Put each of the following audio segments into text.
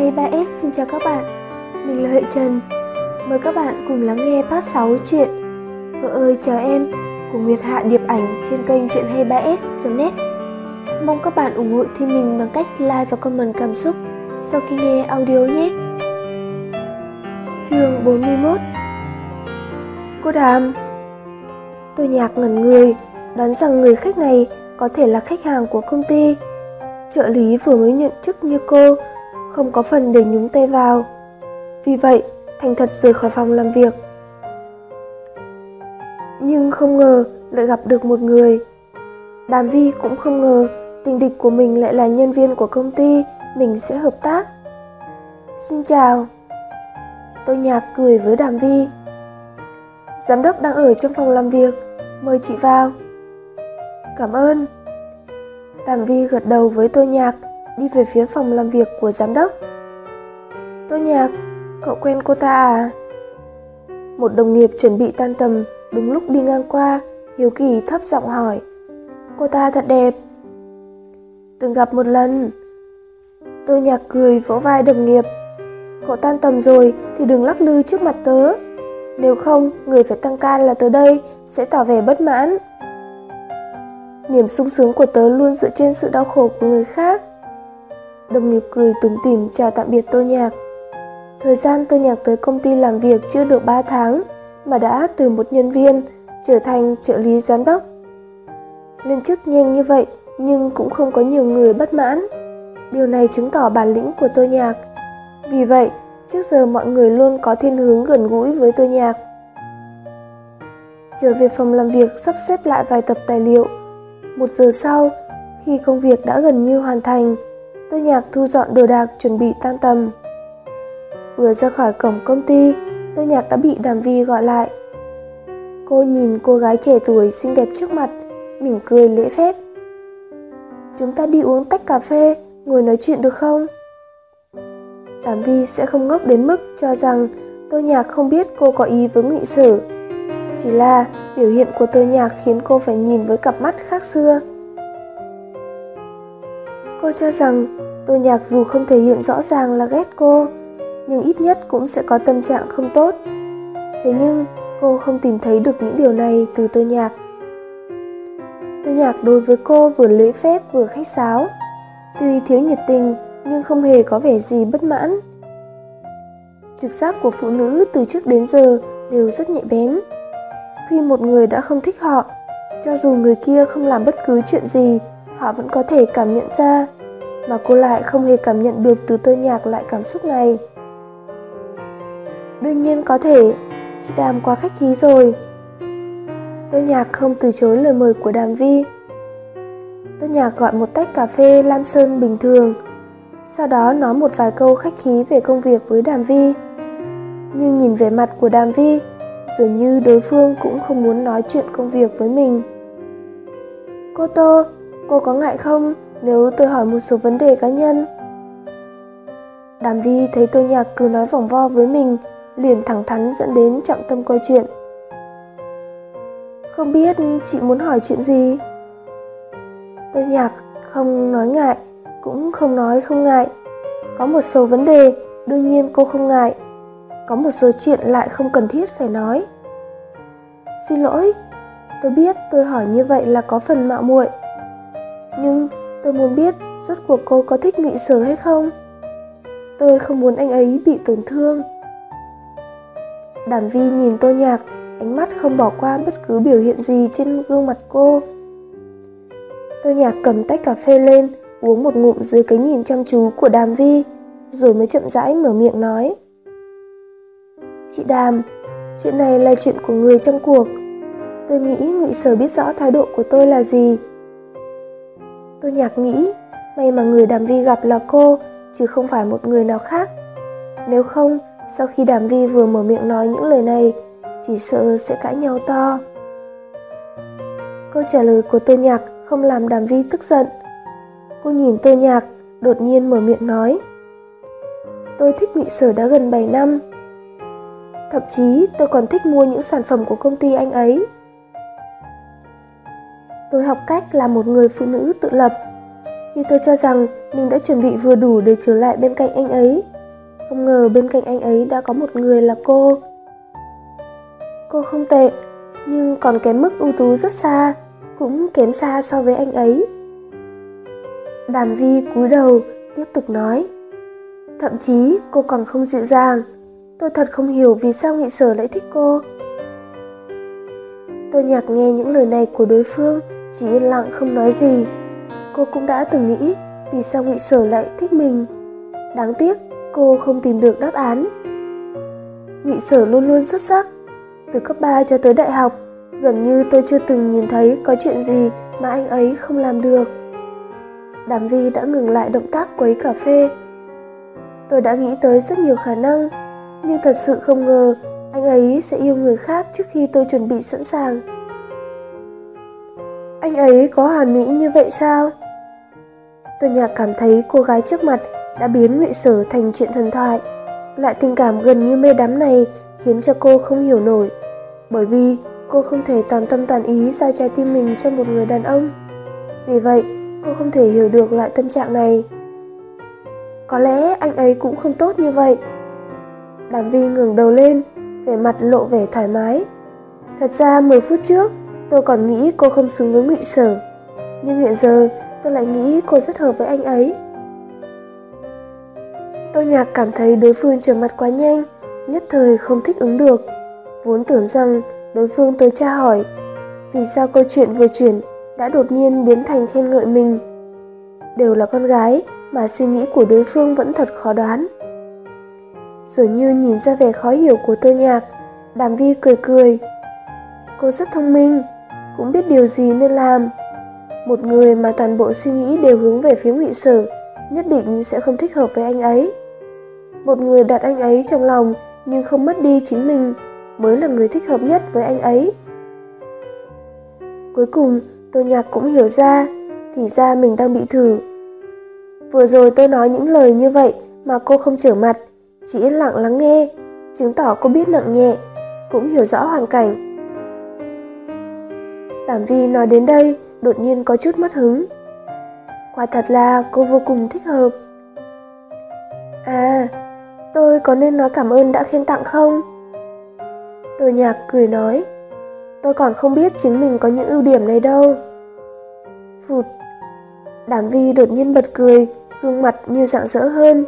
Hay 3S xin chào các bạn. Mình là Huệ Trần. Mời các bạn cùng lắng nghe part 6 chuyện Vợ ơi, chào em, của Nguyệt Hạ Điệp Ảnh trên kênh chuyện hay 3S.net Mong các bạn ủng hộ team mình bằng cách like và comment cảm xúc sau khi nghe audio nhé. Chương 41 Cô Đàm. Tôi nhạc ngẩn người, Đoán rằng người khách này có thể là khách hàng của công ty. Trợ lý vừa mới nhận chức như cô không có phần để nhúng tay vào. Vì vậy thành thật rời khỏi phòng làm việc. Nhưng không ngờ lại gặp được một người. Đàm vi cũng không ngờ tình địch của mình lại là nhân viên của công ty mình sẽ hợp tác. Xin chào. Tôi nhạc cười với đàm vi. Giám đốc đang ở trong phòng làm việc mời chị vào. Cảm ơn. Đàm Vi gật đầu với tôi Nhạc, đi về phía phòng làm việc của giám đốc. Tô Nhạc, cậu quen cô ta à? Một đồng nghiệp chuẩn bị tan tầm, đúng lúc đi ngang qua, Hiếu Kỳ thấp giọng hỏi. Cô ta thật đẹp. Từng gặp một lần. Tô Nhạc cười vỗ vai đồng nghiệp. Cậu tan tầm rồi thì đừng lắc lư trước mặt tớ. Nếu không, người phải tăng ca là tớ đây, sẽ tỏ vẻ bất mãn. Niềm sung sướng của tớ luôn dựa trên sự đau khổ của người khác. Đồng nghiệp cười tủm tỉm chào tạm biệt Tô Nhạc. Thời gian Tô Nhạc tới công ty làm việc chưa được 3 tháng mà đã từ một nhân viên trở thành trợ lý giám đốc. Lên chức nhanh như vậy nhưng cũng không có nhiều người bất mãn. Điều này chứng tỏ bản lĩnh của Tô Nhạc. Vì vậy, trước giờ mọi người luôn có thiên hướng gần gũi với Tô Nhạc. Trở về phòng làm việc sắp xếp lại vài tập tài liệu, một giờ sau, khi công việc đã gần như hoàn thành, tôi nhạc thu dọn đồ đạc chuẩn bị tan tầm. Vừa ra khỏi cổng công ty, tôi nhạc đã bị đàm vi gọi lại. Cô nhìn cô gái trẻ tuổi xinh đẹp trước mặt, mỉm cười lễ phép. Chúng ta đi uống tách cà phê, ngồi nói chuyện được không? Đàm vi sẽ không ngốc đến mức cho rằng tôi nhạc không biết cô có ý với nghị sử. Chỉ là biểu hiện của tôi nhạc khiến cô phải nhìn với cặp mắt khác xưa cô cho rằng, tôi nhạc dù không thể hiện rõ ràng là ghét cô, nhưng ít nhất cũng sẽ có tâm trạng không tốt. Thế nhưng, cô không tìm thấy được những điều này từ tôi nhạc. Tôi nhạc đối với cô vừa lễ phép vừa khách sáo. Tuy thiếu nhiệt tình, nhưng không hề có vẻ gì bất mãn. Trực giác của phụ nữ từ trước đến giờ đều rất nhạy bén. Khi một người đã không thích họ, cho dù người kia không làm bất cứ chuyện gì họ vẫn có thể cảm nhận ra, mà cô lại không hề cảm nhận được từ tôi nhạc loại cảm xúc này. Đương nhiên có thể, chị đàm quá khách khí rồi. Tôi nhạc không từ chối lời mời của đàm vi. Tôi nhạc gọi một tách cà phê lam sơn bình thường, sau đó nói một vài câu khách khí về công việc với đàm vi. Nhưng nhìn vẻ mặt của đàm vi, dường như đối phương cũng không muốn nói chuyện công việc với mình. Cô tô cô có ngại không? Nếu tôi hỏi một số vấn đề cá nhân. Đàm vi thấy tôi nhạc cứ nói vòng vo với mình, liền thẳng thắn dẫn đến trọng tâm câu chuyện. Không biết chị muốn hỏi chuyện gì? Tôi nhạc không nói ngại, cũng không nói không ngại. Có một số vấn đề, đương nhiên cô không ngại. Có một số chuyện lại không cần thiết phải nói. Xin lỗi, tôi biết tôi hỏi như vậy là có phần mạo muội nhưng tôi muốn biết rốt cuộc cô có thích nghị sở hay không tôi không muốn anh ấy bị tổn thương đàm vi nhìn tô nhạc ánh mắt không bỏ qua bất cứ biểu hiện gì trên gương mặt cô tô nhạc cầm tách cà phê lên uống một ngụm dưới cái nhìn chăm chú của đàm vi rồi mới chậm rãi mở miệng nói Chị Đàm, chuyện này là chuyện của người trong cuộc. Tôi nghĩ ngụy sở biết rõ thái độ của tôi là gì. Tôi nhạc nghĩ, may mà người đàm vi gặp là cô, chứ không phải một người nào khác. Nếu không, sau khi đàm vi vừa mở miệng nói những lời này, chỉ sợ sẽ cãi nhau to. Câu trả lời của tôi nhạc không làm đàm vi tức giận. Cô nhìn tôi nhạc, đột nhiên mở miệng nói. Tôi thích ngụy sở đã gần 7 năm, Thậm chí tôi còn thích mua những sản phẩm của công ty anh ấy. Tôi học cách là một người phụ nữ tự lập. Khi tôi cho rằng mình đã chuẩn bị vừa đủ để trở lại bên cạnh anh ấy, Không ngờ bên cạnh anh ấy đã có một người là cô. Cô không tệ, nhưng còn kém mức ưu tú rất xa, cũng kém xa so với anh ấy. Đàm Vi cúi đầu, tiếp tục nói. Thậm chí cô còn không dịu dàng, tôi thật không hiểu vì sao nghị sở lại thích cô. Tôi nhạc nghe những lời này của đối phương, chỉ yên lặng không nói gì. Cô cũng đã từng nghĩ vì sao ngụy sở lại thích mình. Đáng tiếc, cô không tìm được đáp án. ngụy sở luôn luôn xuất sắc. Từ cấp 3 cho tới đại học, gần như tôi chưa từng nhìn thấy có chuyện gì mà anh ấy không làm được. Đàm Vi đã ngừng lại động tác quấy cà phê. Tôi đã nghĩ tới rất nhiều khả năng, nhưng thật sự không ngờ anh ấy sẽ yêu người khác trước khi tôi chuẩn bị sẵn sàng. Anh ấy có hoàn mỹ như vậy sao? Tôi nhạc cảm thấy cô gái trước mặt đã biến ngụy sở thành chuyện thần thoại. Loại tình cảm gần như mê đắm này khiến cho cô không hiểu nổi. Bởi vì cô không thể toàn tâm toàn ý giao trái tim mình cho một người đàn ông. Vì vậy, cô không thể hiểu được loại tâm trạng này. Có lẽ anh ấy cũng không tốt như vậy. Đàm Vi ngừng đầu lên, vẻ mặt lộ vẻ thoải mái. Thật ra 10 phút trước, tôi còn nghĩ cô không xứng với ngụy sở. Nhưng hiện giờ, tôi lại nghĩ cô rất hợp với anh ấy. Tôi nhạc cảm thấy đối phương trở mặt quá nhanh, nhất thời không thích ứng được. Vốn tưởng rằng đối phương tới tra hỏi, vì sao câu chuyện vừa chuyển đã đột nhiên biến thành khen ngợi mình. Đều là con gái mà suy nghĩ của đối phương vẫn thật khó đoán. Dường như nhìn ra vẻ khó hiểu của tôi nhạc, đàm vi cười cười. Cô rất thông minh, cũng biết điều gì nên làm. Một người mà toàn bộ suy nghĩ đều hướng về phía ngụy sở, nhất định sẽ không thích hợp với anh ấy. Một người đặt anh ấy trong lòng nhưng không mất đi chính mình mới là người thích hợp nhất với anh ấy. Cuối cùng, tôi nhạc cũng hiểu ra, thì ra mình đang bị thử. Vừa rồi tôi nói những lời như vậy mà cô không trở mặt, chỉ yên lặng lắng nghe, chứng tỏ cô biết nặng nhẹ, cũng hiểu rõ hoàn cảnh. Đảm Vi nói đến đây, đột nhiên có chút mất hứng. Quả thật là cô vô cùng thích hợp. À, tôi có nên nói cảm ơn đã khen tặng không? Tôi nhạc cười nói, tôi còn không biết chính mình có những ưu điểm này đâu. Phụt, Đảm Vi đột nhiên bật cười, gương mặt như rạng rỡ hơn.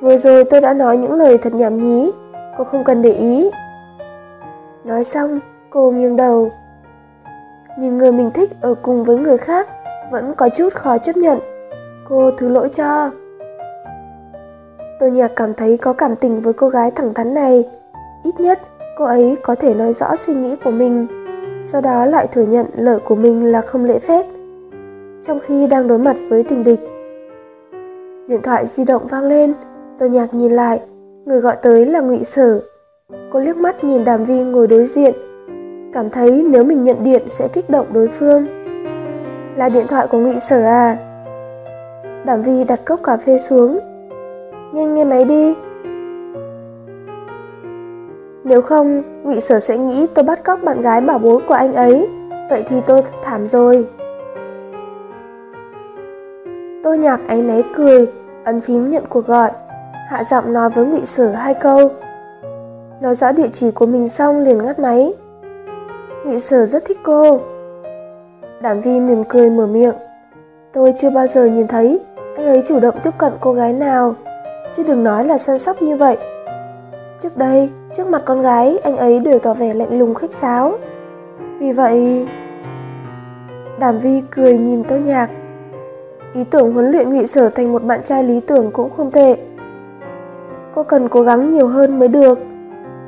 Vừa rồi tôi đã nói những lời thật nhảm nhí, cô không cần để ý. Nói xong, cô nghiêng đầu. Nhìn người mình thích ở cùng với người khác vẫn có chút khó chấp nhận. Cô thứ lỗi cho. Tôi nhạc cảm thấy có cảm tình với cô gái thẳng thắn này. Ít nhất, cô ấy có thể nói rõ suy nghĩ của mình, sau đó lại thừa nhận lời của mình là không lễ phép. Trong khi đang đối mặt với tình địch. Điện thoại di động vang lên, tôi nhạc nhìn lại, người gọi tới là ngụy Sở. Cô liếc mắt nhìn Đàm Vi ngồi đối diện, cảm thấy nếu mình nhận điện sẽ kích động đối phương. Là điện thoại của ngụy Sở à? đảm Vi đặt cốc cà phê xuống. Nhanh nghe máy đi. Nếu không, ngụy Sở sẽ nghĩ tôi bắt cóc bạn gái bảo bối của anh ấy. Vậy thì tôi thảm rồi. Tôi nhạc áy náy cười, ấn phím nhận cuộc gọi hạ giọng nói với ngụy sở hai câu nói rõ địa chỉ của mình xong liền ngắt máy ngụy Sở rất thích cô. Đàm vi mỉm cười mở miệng. Tôi chưa bao giờ nhìn thấy anh ấy chủ động tiếp cận cô gái nào, chứ đừng nói là săn sóc như vậy. Trước đây, trước mặt con gái, anh ấy đều tỏ vẻ lạnh lùng khách sáo. Vì vậy, đàm vi cười nhìn tô nhạc. Ý tưởng huấn luyện ngụy sở thành một bạn trai lý tưởng cũng không tệ. Cô cần cố gắng nhiều hơn mới được.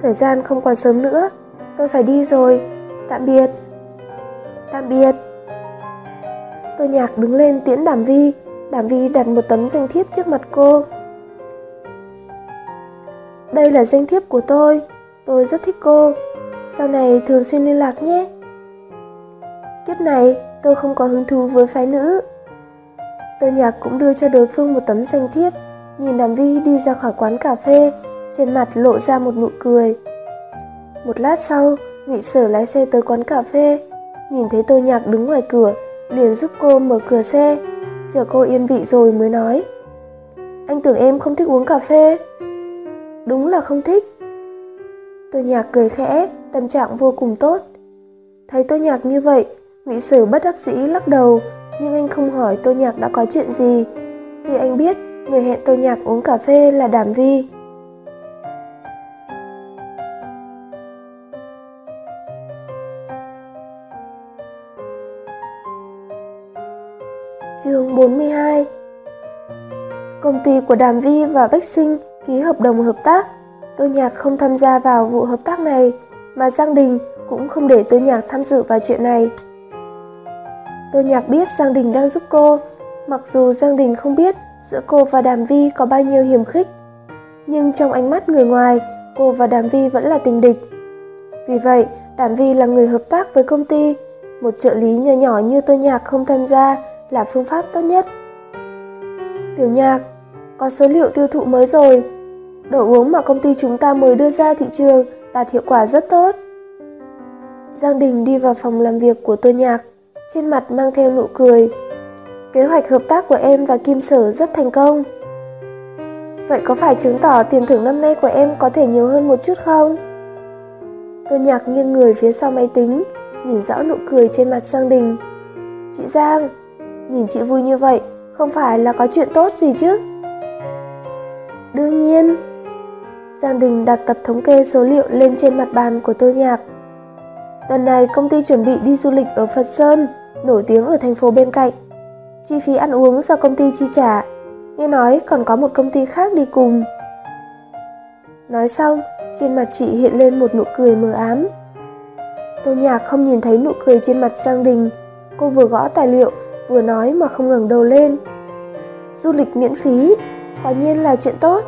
Thời gian không còn sớm nữa, tôi phải đi rồi tạm biệt. Tạm biệt. Tôi nhạc đứng lên tiễn đàm vi. Đàm vi đặt một tấm danh thiếp trước mặt cô. Đây là danh thiếp của tôi. Tôi rất thích cô. Sau này thường xuyên liên lạc nhé. Kiếp này, tôi không có hứng thú với phái nữ. Tôi nhạc cũng đưa cho đối phương một tấm danh thiếp. Nhìn đàm vi đi ra khỏi quán cà phê, trên mặt lộ ra một nụ cười. Một lát sau ngụy sở lái xe tới quán cà phê nhìn thấy tô nhạc đứng ngoài cửa liền giúp cô mở cửa xe chờ cô yên vị rồi mới nói anh tưởng em không thích uống cà phê đúng là không thích. Tô nhạc cười khẽ, tâm trạng vô cùng tốt. Thấy Tô nhạc như vậy, Ngụy Sử bất đắc dĩ lắc đầu, nhưng anh không hỏi Tô nhạc đã có chuyện gì. Tuy anh biết người hẹn Tô nhạc uống cà phê là Đàm Vi. Chương 42 Công ty của Đàm Vi và Bách Sinh ký hợp đồng hợp tác. Tô Nhạc không tham gia vào vụ hợp tác này, mà Giang Đình cũng không để Tô Nhạc tham dự vào chuyện này. Tô Nhạc biết Giang Đình đang giúp cô, mặc dù Giang Đình không biết giữa cô và Đàm Vi có bao nhiêu hiểm khích, nhưng trong ánh mắt người ngoài, cô và Đàm Vi vẫn là tình địch. Vì vậy, Đàm Vi là người hợp tác với công ty, một trợ lý nhỏ nhỏ như Tô Nhạc không tham gia là phương pháp tốt nhất. Tiểu Nhạc, có số liệu tiêu thụ mới rồi. Đồ uống mà công ty chúng ta mới đưa ra thị trường đạt hiệu quả rất tốt. Giang Đình đi vào phòng làm việc của tôi Nhạc, trên mặt mang theo nụ cười. Kế hoạch hợp tác của em và Kim Sở rất thành công. Vậy có phải chứng tỏ tiền thưởng năm nay của em có thể nhiều hơn một chút không? Tôi Nhạc nghiêng người phía sau máy tính, nhìn rõ nụ cười trên mặt Giang Đình. Chị Giang, nhìn chị vui như vậy, không phải là có chuyện tốt gì chứ? Đương nhiên. Giang Đình đặt tập thống kê số liệu lên trên mặt bàn của Tô Nhạc. Tuần này công ty chuẩn bị đi du lịch ở Phật Sơn, nổi tiếng ở thành phố bên cạnh. Chi phí ăn uống do công ty chi trả. Nghe nói còn có một công ty khác đi cùng. Nói xong, trên mặt chị hiện lên một nụ cười mờ ám. Tô Nhạc không nhìn thấy nụ cười trên mặt Giang Đình. Cô vừa gõ tài liệu, vừa nói mà không ngẩng đầu lên. Du lịch miễn phí, quả nhiên là chuyện tốt.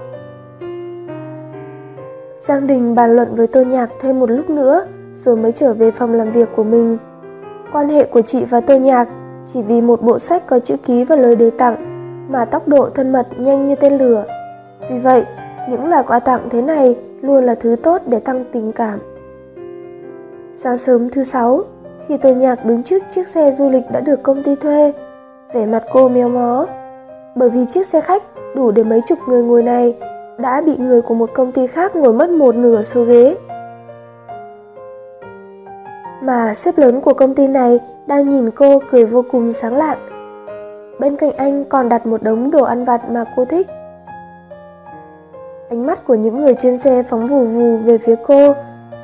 Giang Đình bàn luận với Tô Nhạc thêm một lúc nữa, rồi mới trở về phòng làm việc của mình. Quan hệ của chị và Tô Nhạc chỉ vì một bộ sách có chữ ký và lời đề tặng mà tốc độ thân mật nhanh như tên lửa. Vì vậy, những lời quà tặng thế này luôn là thứ tốt để tăng tình cảm. Sáng sớm thứ sáu, khi tôi Nhạc đứng trước chiếc xe du lịch đã được công ty thuê, vẻ mặt cô méo mó. Bởi vì chiếc xe khách đủ để mấy chục người ngồi này đã bị người của một công ty khác ngồi mất một nửa số ghế. Mà sếp lớn của công ty này đang nhìn cô cười vô cùng sáng lạn. Bên cạnh anh còn đặt một đống đồ ăn vặt mà cô thích. Ánh mắt của những người trên xe phóng vù vù về phía cô.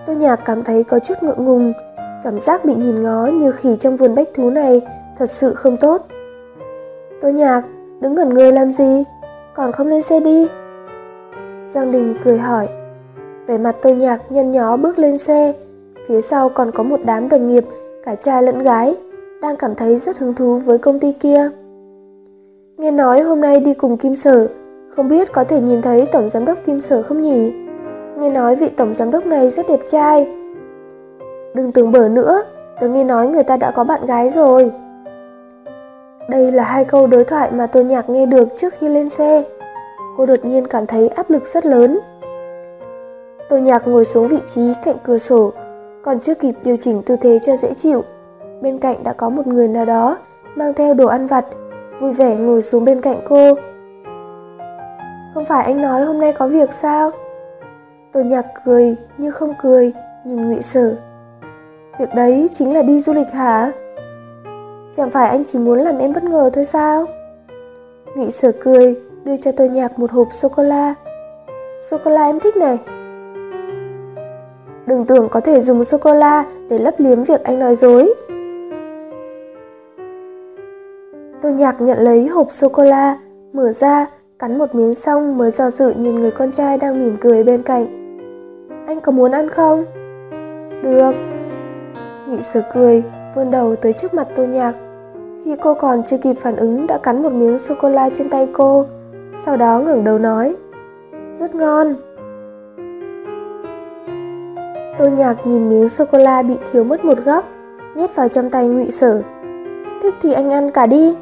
tôi Nhạc cảm thấy có chút ngượng ngùng, cảm giác bị nhìn ngó như khỉ trong vườn bách thú này thật sự không tốt. Tô Nhạc, đứng ngẩn người làm gì? Còn không lên xe đi. Giang Đình cười hỏi. Vẻ mặt Tô Nhạc nhăn nhó bước lên xe, phía sau còn có một đám đồng nghiệp, cả trai lẫn gái, đang cảm thấy rất hứng thú với công ty kia. Nghe nói hôm nay đi cùng Kim Sở, không biết có thể nhìn thấy Tổng Giám đốc Kim Sở không nhỉ? Nghe nói vị Tổng Giám đốc này rất đẹp trai. Đừng tưởng bở nữa, tớ nghe nói người ta đã có bạn gái rồi. Đây là hai câu đối thoại mà tôi Nhạc nghe được trước khi lên xe. Cô đột nhiên cảm thấy áp lực rất lớn. tôi Nhạc ngồi xuống vị trí cạnh cửa sổ, còn chưa kịp điều chỉnh tư thế cho dễ chịu. Bên cạnh đã có một người nào đó mang theo đồ ăn vặt, vui vẻ ngồi xuống bên cạnh cô. Không phải anh nói hôm nay có việc sao? tôi Nhạc cười như không cười, nhìn Ngụy Sở. Việc đấy chính là đi du lịch hả? Chẳng phải anh chỉ muốn làm em bất ngờ thôi sao? Nghị sở cười, đưa cho tôi nhạc một hộp sô-cô-la. Sô-cô-la em thích này. Đừng tưởng có thể dùng sô-cô-la để lấp liếm việc anh nói dối. Tôi nhạc nhận lấy hộp sô-cô-la, mở ra, cắn một miếng xong mới do dự nhìn người con trai đang mỉm cười bên cạnh. Anh có muốn ăn không? Được. Nhị sở cười, vươn đầu tới trước mặt tô nhạc. Khi cô còn chưa kịp phản ứng đã cắn một miếng sô-cô-la trên tay cô, sau đó ngẩng đầu nói, rất ngon. Tô nhạc nhìn miếng sô-cô-la bị thiếu mất một góc, nhét vào trong tay ngụy sở. Thích thì anh ăn cả đi.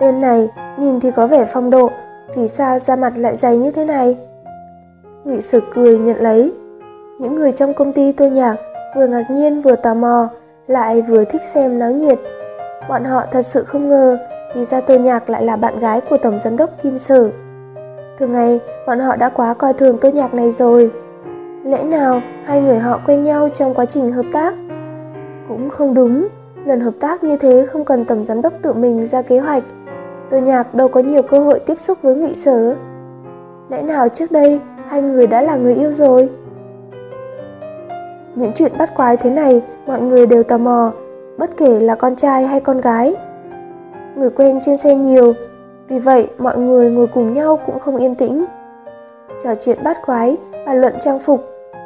Tên này nhìn thì có vẻ phong độ, vì sao da mặt lại dày như thế này? Ngụy sở cười nhận lấy. Những người trong công ty tô nhạc vừa ngạc nhiên vừa tò mò, lại vừa thích xem náo nhiệt. Bọn họ thật sự không ngờ, thì ra Tô Nhạc lại là bạn gái của Tổng Giám đốc Kim Sở. Thường ngày, bọn họ đã quá coi thường tô nhạc này rồi. Lẽ nào hai người họ quen nhau trong quá trình hợp tác? Cũng không đúng, lần hợp tác như thế không cần tổng giám đốc tự mình ra kế hoạch. tô nhạc đâu có nhiều cơ hội tiếp xúc với ngụy sở. Lẽ nào trước đây hai người đã là người yêu rồi? Những chuyện bắt quái thế này mọi người đều tò mò, bất kể là con trai hay con gái. Người quen trên xe nhiều, vì vậy mọi người ngồi cùng nhau cũng không yên tĩnh. Trò chuyện bắt quái, bàn luận trang phục,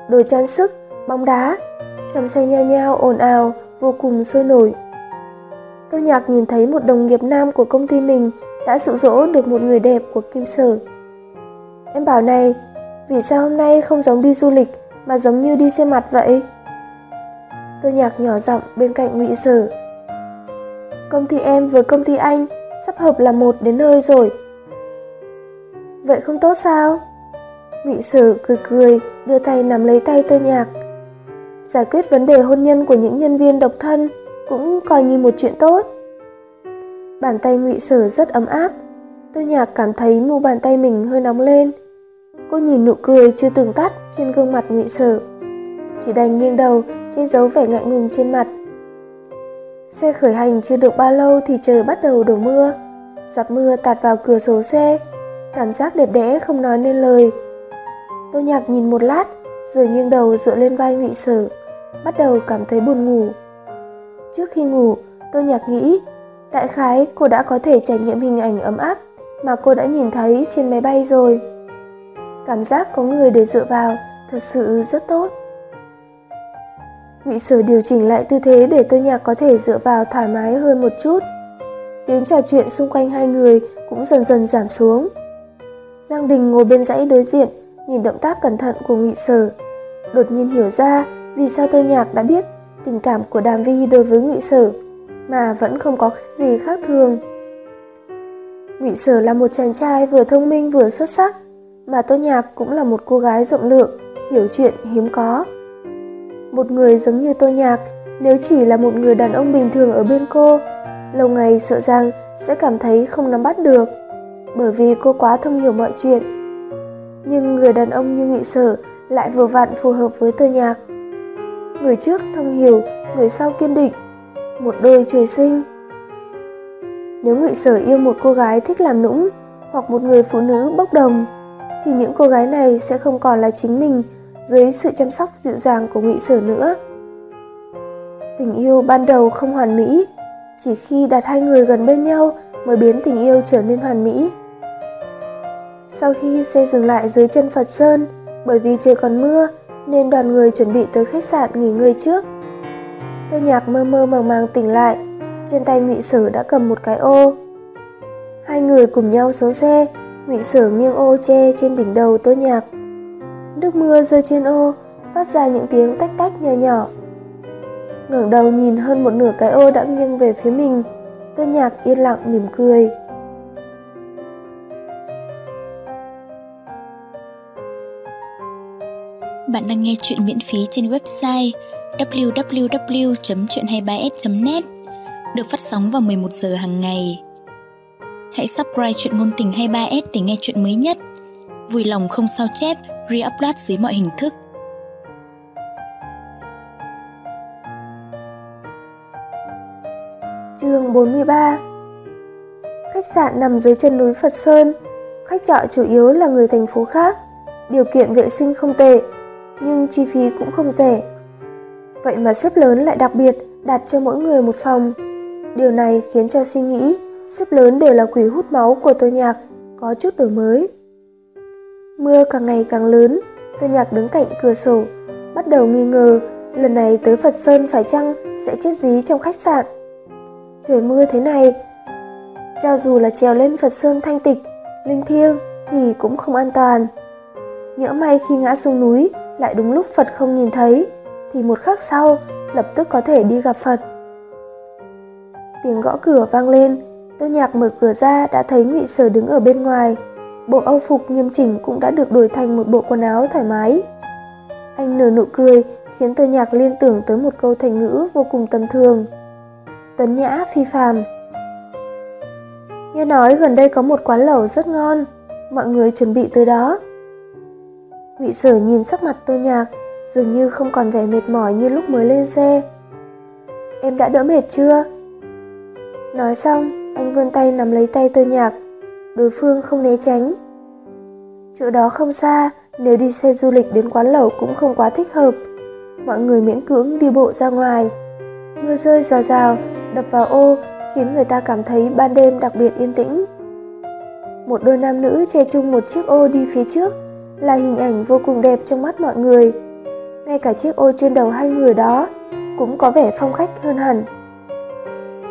đồ trang sức, bóng đá, trong xe nhao nhao ồn ào, vô cùng sôi nổi. Tôi Nhạc nhìn thấy một đồng nghiệp nam của công ty mình đã dụ dỗ được một người đẹp của Kim Sở. Em bảo này, vì sao hôm nay không giống đi du lịch mà giống như đi xe mặt vậy? Tôi Nhạc nhỏ giọng bên cạnh Ngụy Sở. Công ty em với công ty anh sắp hợp là một đến nơi rồi. Vậy không tốt sao? Ngụy Sở cười cười, đưa tay nắm lấy tay tôi Nhạc. Giải quyết vấn đề hôn nhân của những nhân viên độc thân cũng coi như một chuyện tốt. Bàn tay Ngụy Sở rất ấm áp, Tôi Nhạc cảm thấy mu bàn tay mình hơi nóng lên. Cô nhìn nụ cười chưa từng tắt trên gương mặt Ngụy Sở, chỉ đành nghiêng đầu che giấu vẻ ngại ngùng trên mặt. Xe khởi hành chưa được bao lâu thì trời bắt đầu đổ mưa. Giọt mưa tạt vào cửa sổ xe, cảm giác đẹp đẽ không nói nên lời. Tôi Nhạc nhìn một lát, rồi nghiêng đầu dựa lên vai Ngụy Sở, bắt đầu cảm thấy buồn ngủ. Trước khi ngủ, tôi Nhạc nghĩ, đại khái cô đã có thể trải nghiệm hình ảnh ấm áp mà cô đã nhìn thấy trên máy bay rồi. Cảm giác có người để dựa vào thật sự rất tốt. Ngụy Sở điều chỉnh lại tư thế để Tô Nhạc có thể dựa vào thoải mái hơn một chút. Tiếng trò chuyện xung quanh hai người cũng dần dần giảm xuống. Giang Đình ngồi bên dãy đối diện, nhìn động tác cẩn thận của Ngụy Sở, đột nhiên hiểu ra vì sao Tô Nhạc đã biết tình cảm của Đàm Vi đối với Ngụy Sở mà vẫn không có gì khác thường. Ngụy Sở là một chàng trai vừa thông minh vừa xuất sắc, mà Tô Nhạc cũng là một cô gái rộng lượng, hiểu chuyện hiếm có. Một người giống như Tô Nhạc, nếu chỉ là một người đàn ông bình thường ở bên cô, lâu ngày sợ rằng sẽ cảm thấy không nắm bắt được, bởi vì cô quá thông hiểu mọi chuyện. Nhưng người đàn ông như Nghị Sở lại vừa vặn phù hợp với Tô Nhạc. Người trước thông hiểu, người sau kiên định, một đôi trời sinh. Nếu Ngụy Sở yêu một cô gái thích làm nũng hoặc một người phụ nữ bốc đồng, thì những cô gái này sẽ không còn là chính mình dưới sự chăm sóc dịu dàng của Ngụy Sở nữa. Tình yêu ban đầu không hoàn mỹ, chỉ khi đặt hai người gần bên nhau mới biến tình yêu trở nên hoàn mỹ. Sau khi xe dừng lại dưới chân Phật Sơn, bởi vì trời còn mưa nên đoàn người chuẩn bị tới khách sạn nghỉ ngơi trước. Tô Nhạc mơ mơ màng màng tỉnh lại, trên tay Ngụy Sở đã cầm một cái ô. Hai người cùng nhau xuống xe, Ngụy Sở nghiêng ô che trên đỉnh đầu Tô Nhạc. Nước mưa rơi trên ô, phát ra những tiếng tách tách nhỏ nhỏ. ngẩng đầu nhìn hơn một nửa cái ô đã nghiêng về phía mình, Tô Nhạc yên lặng mỉm cười. Bạn đang nghe chuyện miễn phí trên website www.chuyện23s.net được phát sóng vào 11 giờ hàng ngày. Hãy subscribe chuyện ngôn tình 23s để nghe chuyện mới nhất. Vui lòng không sao chép, re-upload dưới mọi hình thức. Chương 43 Khách sạn nằm dưới chân núi Phật Sơn, khách trọ chủ yếu là người thành phố khác, điều kiện vệ sinh không tệ, nhưng chi phí cũng không rẻ. Vậy mà xếp lớn lại đặc biệt đặt cho mỗi người một phòng. Điều này khiến cho suy nghĩ xếp lớn đều là quỷ hút máu của tôi nhạc có chút đổi mới. Mưa càng ngày càng lớn, tôi nhạc đứng cạnh cửa sổ, bắt đầu nghi ngờ lần này tới Phật Sơn phải chăng sẽ chết dí trong khách sạn. Trời mưa thế này, cho dù là trèo lên Phật Sơn thanh tịch, linh thiêng thì cũng không an toàn. Nhỡ may khi ngã xuống núi lại đúng lúc Phật không nhìn thấy, thì một khắc sau lập tức có thể đi gặp Phật. Tiếng gõ cửa vang lên, Tô Nhạc mở cửa ra đã thấy Ngụy Sở đứng ở bên ngoài. Bộ âu phục nghiêm chỉnh cũng đã được đổi thành một bộ quần áo thoải mái. Anh nở nụ cười khiến Tô Nhạc liên tưởng tới một câu thành ngữ vô cùng tầm thường. Tuấn nhã phi phàm. Nghe nói gần đây có một quán lẩu rất ngon, mọi người chuẩn bị tới đó. Ngụy Sở nhìn sắc mặt Tô Nhạc, dường như không còn vẻ mệt mỏi như lúc mới lên xe. Em đã đỡ mệt chưa? Nói xong, anh vươn tay nắm lấy tay tôi Nhạc. Đối phương không né tránh. Chỗ đó không xa, nếu đi xe du lịch đến quán lẩu cũng không quá thích hợp. Mọi người miễn cưỡng đi bộ ra ngoài. Mưa rơi rào rào, đập vào ô, khiến người ta cảm thấy ban đêm đặc biệt yên tĩnh. Một đôi nam nữ che chung một chiếc ô đi phía trước là hình ảnh vô cùng đẹp trong mắt mọi người. Ngay cả chiếc ô trên đầu hai người đó cũng có vẻ phong khách hơn hẳn.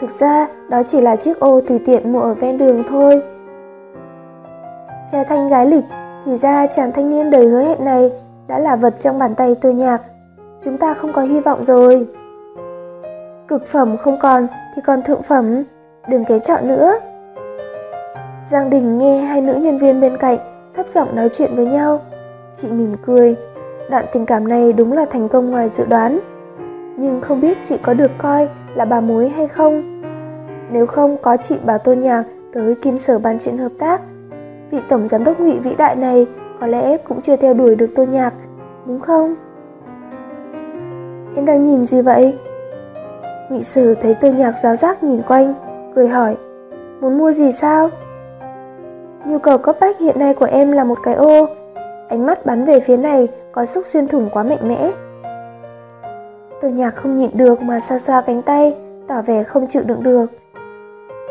Thực ra, đó chỉ là chiếc ô tùy tiện mua ở ven đường thôi. Trai thanh gái lịch, thì ra chàng thanh niên đầy hứa hẹn này đã là vật trong bàn tay tôi nhạc. Chúng ta không có hy vọng rồi. Cực phẩm không còn thì còn thượng phẩm, đừng kén chọn nữa. Giang Đình nghe hai nữ nhân viên bên cạnh thấp giọng nói chuyện với nhau. Chị mỉm cười, đoạn tình cảm này đúng là thành công ngoài dự đoán. Nhưng không biết chị có được coi là bà mối hay không. Nếu không có chị bảo Tôn Nhạc tới kim sở ban chuyện hợp tác, vị tổng giám đốc ngụy vĩ đại này có lẽ cũng chưa theo đuổi được Tôn Nhạc, đúng không? Em đang nhìn gì vậy? Ngụy Sử thấy Tôn Nhạc giáo giác nhìn quanh, cười hỏi, muốn mua gì sao? Nhu cầu cấp bách hiện nay của em là một cái ô. Ánh mắt bắn về phía này có sức xuyên thủng quá mạnh mẽ. Tôi nhạc không nhịn được mà xoa xoa cánh tay, tỏ vẻ không chịu đựng được.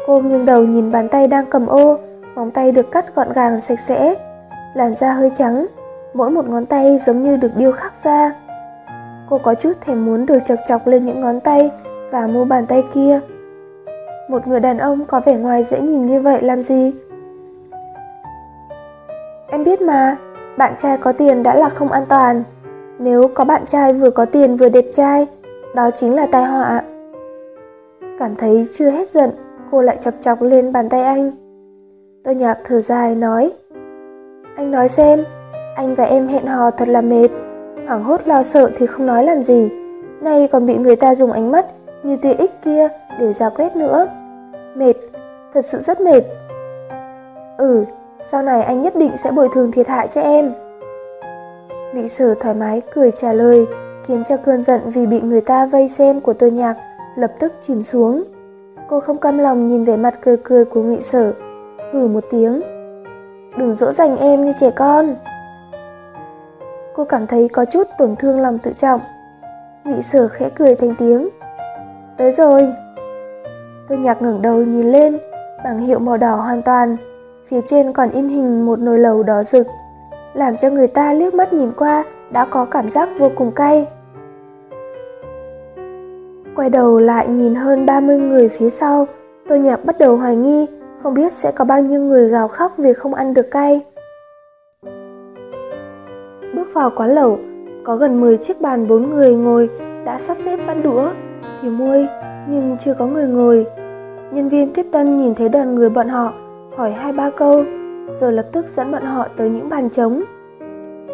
Cô nghiêng đầu nhìn bàn tay đang cầm ô, móng tay được cắt gọn gàng sạch sẽ, làn da hơi trắng, mỗi một ngón tay giống như được điêu khắc ra. Cô có chút thèm muốn được chọc chọc lên những ngón tay và mu bàn tay kia. Một người đàn ông có vẻ ngoài dễ nhìn như vậy làm gì? Em biết mà, bạn trai có tiền đã là không an toàn. Nếu có bạn trai vừa có tiền vừa đẹp trai, đó chính là tai họa. Cảm thấy chưa hết giận, cô lại chọc chọc lên bàn tay anh. Tôi nhạc thở dài nói, anh nói xem, anh và em hẹn hò thật là mệt, hoảng hốt lo sợ thì không nói làm gì, nay còn bị người ta dùng ánh mắt như tia ích kia để ra quét nữa. Mệt, thật sự rất mệt. Ừ, sau này anh nhất định sẽ bồi thường thiệt hại cho em. Mỹ Sở thoải mái cười trả lời, khiến cho cơn giận vì bị người ta vây xem của tôi nhạc lập tức chìm xuống. Cô không cam lòng nhìn vẻ mặt cười cười của Nghị Sở, hừ một tiếng. Đừng dỗ dành em như trẻ con. Cô cảm thấy có chút tổn thương lòng tự trọng. Nghị Sở khẽ cười thành tiếng. Tới rồi. Tôi nhạc ngẩng đầu nhìn lên, bảng hiệu màu đỏ hoàn toàn, phía trên còn in hình một nồi lẩu đỏ rực, làm cho người ta liếc mắt nhìn qua đã có cảm giác vô cùng cay. Quay đầu lại nhìn hơn 30 người phía sau, tôi nhạc bắt đầu hoài nghi không biết sẽ có bao nhiêu người gào khóc vì không ăn được cay. Bước vào quán lẩu, có gần 10 chiếc bàn bốn người ngồi đã sắp xếp bát đũa, thì muôi, nhưng chưa có người ngồi. Nhân viên tiếp tân nhìn thấy đoàn người bọn họ hỏi hai ba câu, rồi lập tức dẫn bọn họ tới những bàn trống.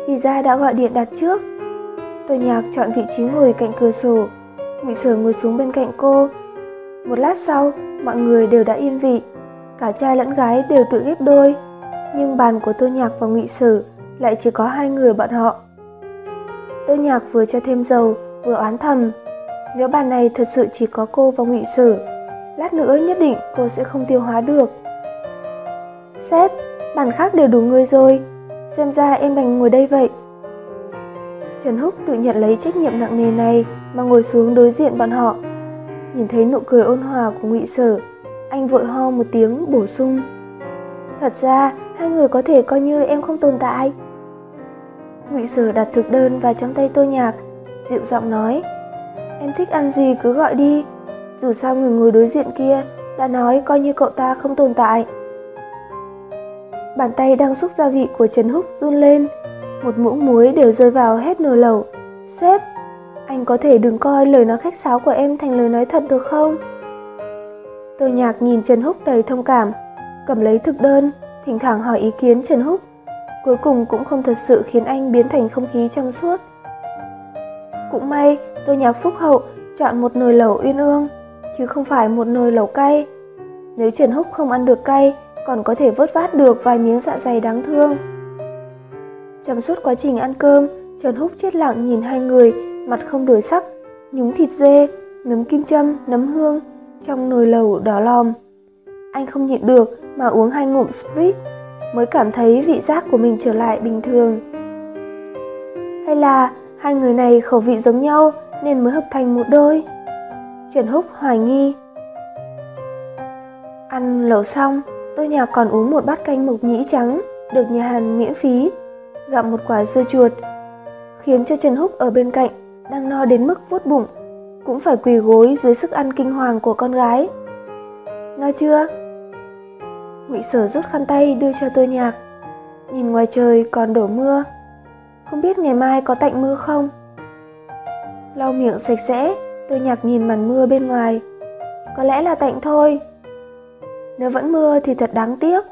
Thì ra đã gọi điện đặt trước. Tôi nhạc chọn vị trí ngồi cạnh cửa sổ, Ngụy Sở ngồi xuống bên cạnh cô. Một lát sau, mọi người đều đã yên vị, cả trai lẫn gái đều tự ghép đôi, nhưng bàn của Tô Nhạc và Ngụy Sở lại chỉ có hai người bọn họ. Tô Nhạc vừa cho thêm dầu, vừa oán thầm, nếu bàn này thật sự chỉ có cô và Ngụy Sở, lát nữa nhất định cô sẽ không tiêu hóa được. Sếp, bàn khác đều đủ người rồi, xem ra em đành ngồi đây vậy. Trần Húc tự nhận lấy trách nhiệm nặng nề này mà ngồi xuống đối diện bọn họ. Nhìn thấy nụ cười ôn hòa của Ngụy Sở, anh vội ho một tiếng bổ sung. Thật ra, hai người có thể coi như em không tồn tại. Ngụy Sở đặt thực đơn vào trong tay Tô Nhạc, dịu giọng nói: "Em thích ăn gì cứ gọi đi, dù sao người ngồi đối diện kia đã nói coi như cậu ta không tồn tại." Bàn tay đang xúc gia vị của Trần Húc run lên, một muỗng muối đều rơi vào hết nồi lẩu. Sếp, anh có thể đừng coi lời nói khách sáo của em thành lời nói thật được không? Tôi nhạc nhìn Trần Húc đầy thông cảm, cầm lấy thực đơn, thỉnh thoảng hỏi ý kiến Trần Húc. Cuối cùng cũng không thật sự khiến anh biến thành không khí trong suốt. Cũng may, tôi nhạc phúc hậu chọn một nồi lẩu uyên ương, chứ không phải một nồi lẩu cay. Nếu Trần Húc không ăn được cay, còn có thể vớt vát được vài miếng dạ dày đáng thương. Trong suốt quá trình ăn cơm, Trần Húc chết lặng nhìn hai người, mặt không đổi sắc, nhúng thịt dê, nấm kim châm, nấm hương trong nồi lẩu đỏ lòm. Anh không nhịn được mà uống hai ngụm sprit, mới cảm thấy vị giác của mình trở lại bình thường. Hay là hai người này khẩu vị giống nhau nên mới hợp thành một đôi? Trần Húc hoài nghi. Ăn lẩu xong, tôi nhà còn uống một bát canh mộc nhĩ trắng được nhà hàng miễn phí, gặm một quả dưa chuột, khiến cho Trần Húc ở bên cạnh đang no đến mức vuốt bụng, cũng phải quỳ gối dưới sức ăn kinh hoàng của con gái. No chưa? Ngụy Sở rút khăn tay đưa cho tôi nhạc. Nhìn ngoài trời còn đổ mưa. Không biết ngày mai có tạnh mưa không? Lau miệng sạch sẽ, tôi nhạc nhìn màn mưa bên ngoài. Có lẽ là tạnh thôi. Nếu vẫn mưa thì thật đáng tiếc.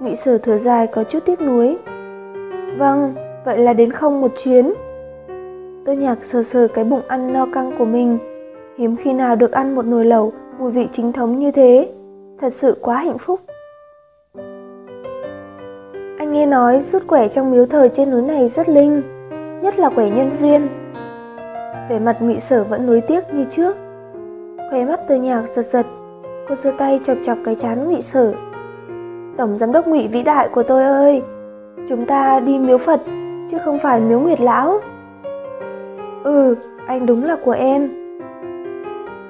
Ngụy Sở thở dài có chút tiếc nuối. Vâng, vậy là đến không một chuyến. Tôi nhạc sờ sờ cái bụng ăn no căng của mình. Hiếm khi nào được ăn một nồi lẩu mùi vị chính thống như thế. Thật sự quá hạnh phúc. Anh nghe nói rút quẻ trong miếu thờ trên núi này rất linh, nhất là quẻ nhân duyên. Vẻ mặt ngụy sở vẫn nuối tiếc như trước. Khóe mắt tôi nhạc giật giật, cô giơ tay chọc chọc cái chán ngụy sở. Tổng giám đốc ngụy vĩ đại của tôi ơi, chúng ta đi miếu Phật chứ không phải miếu Nguyệt lão. Ừ, anh đúng là của em.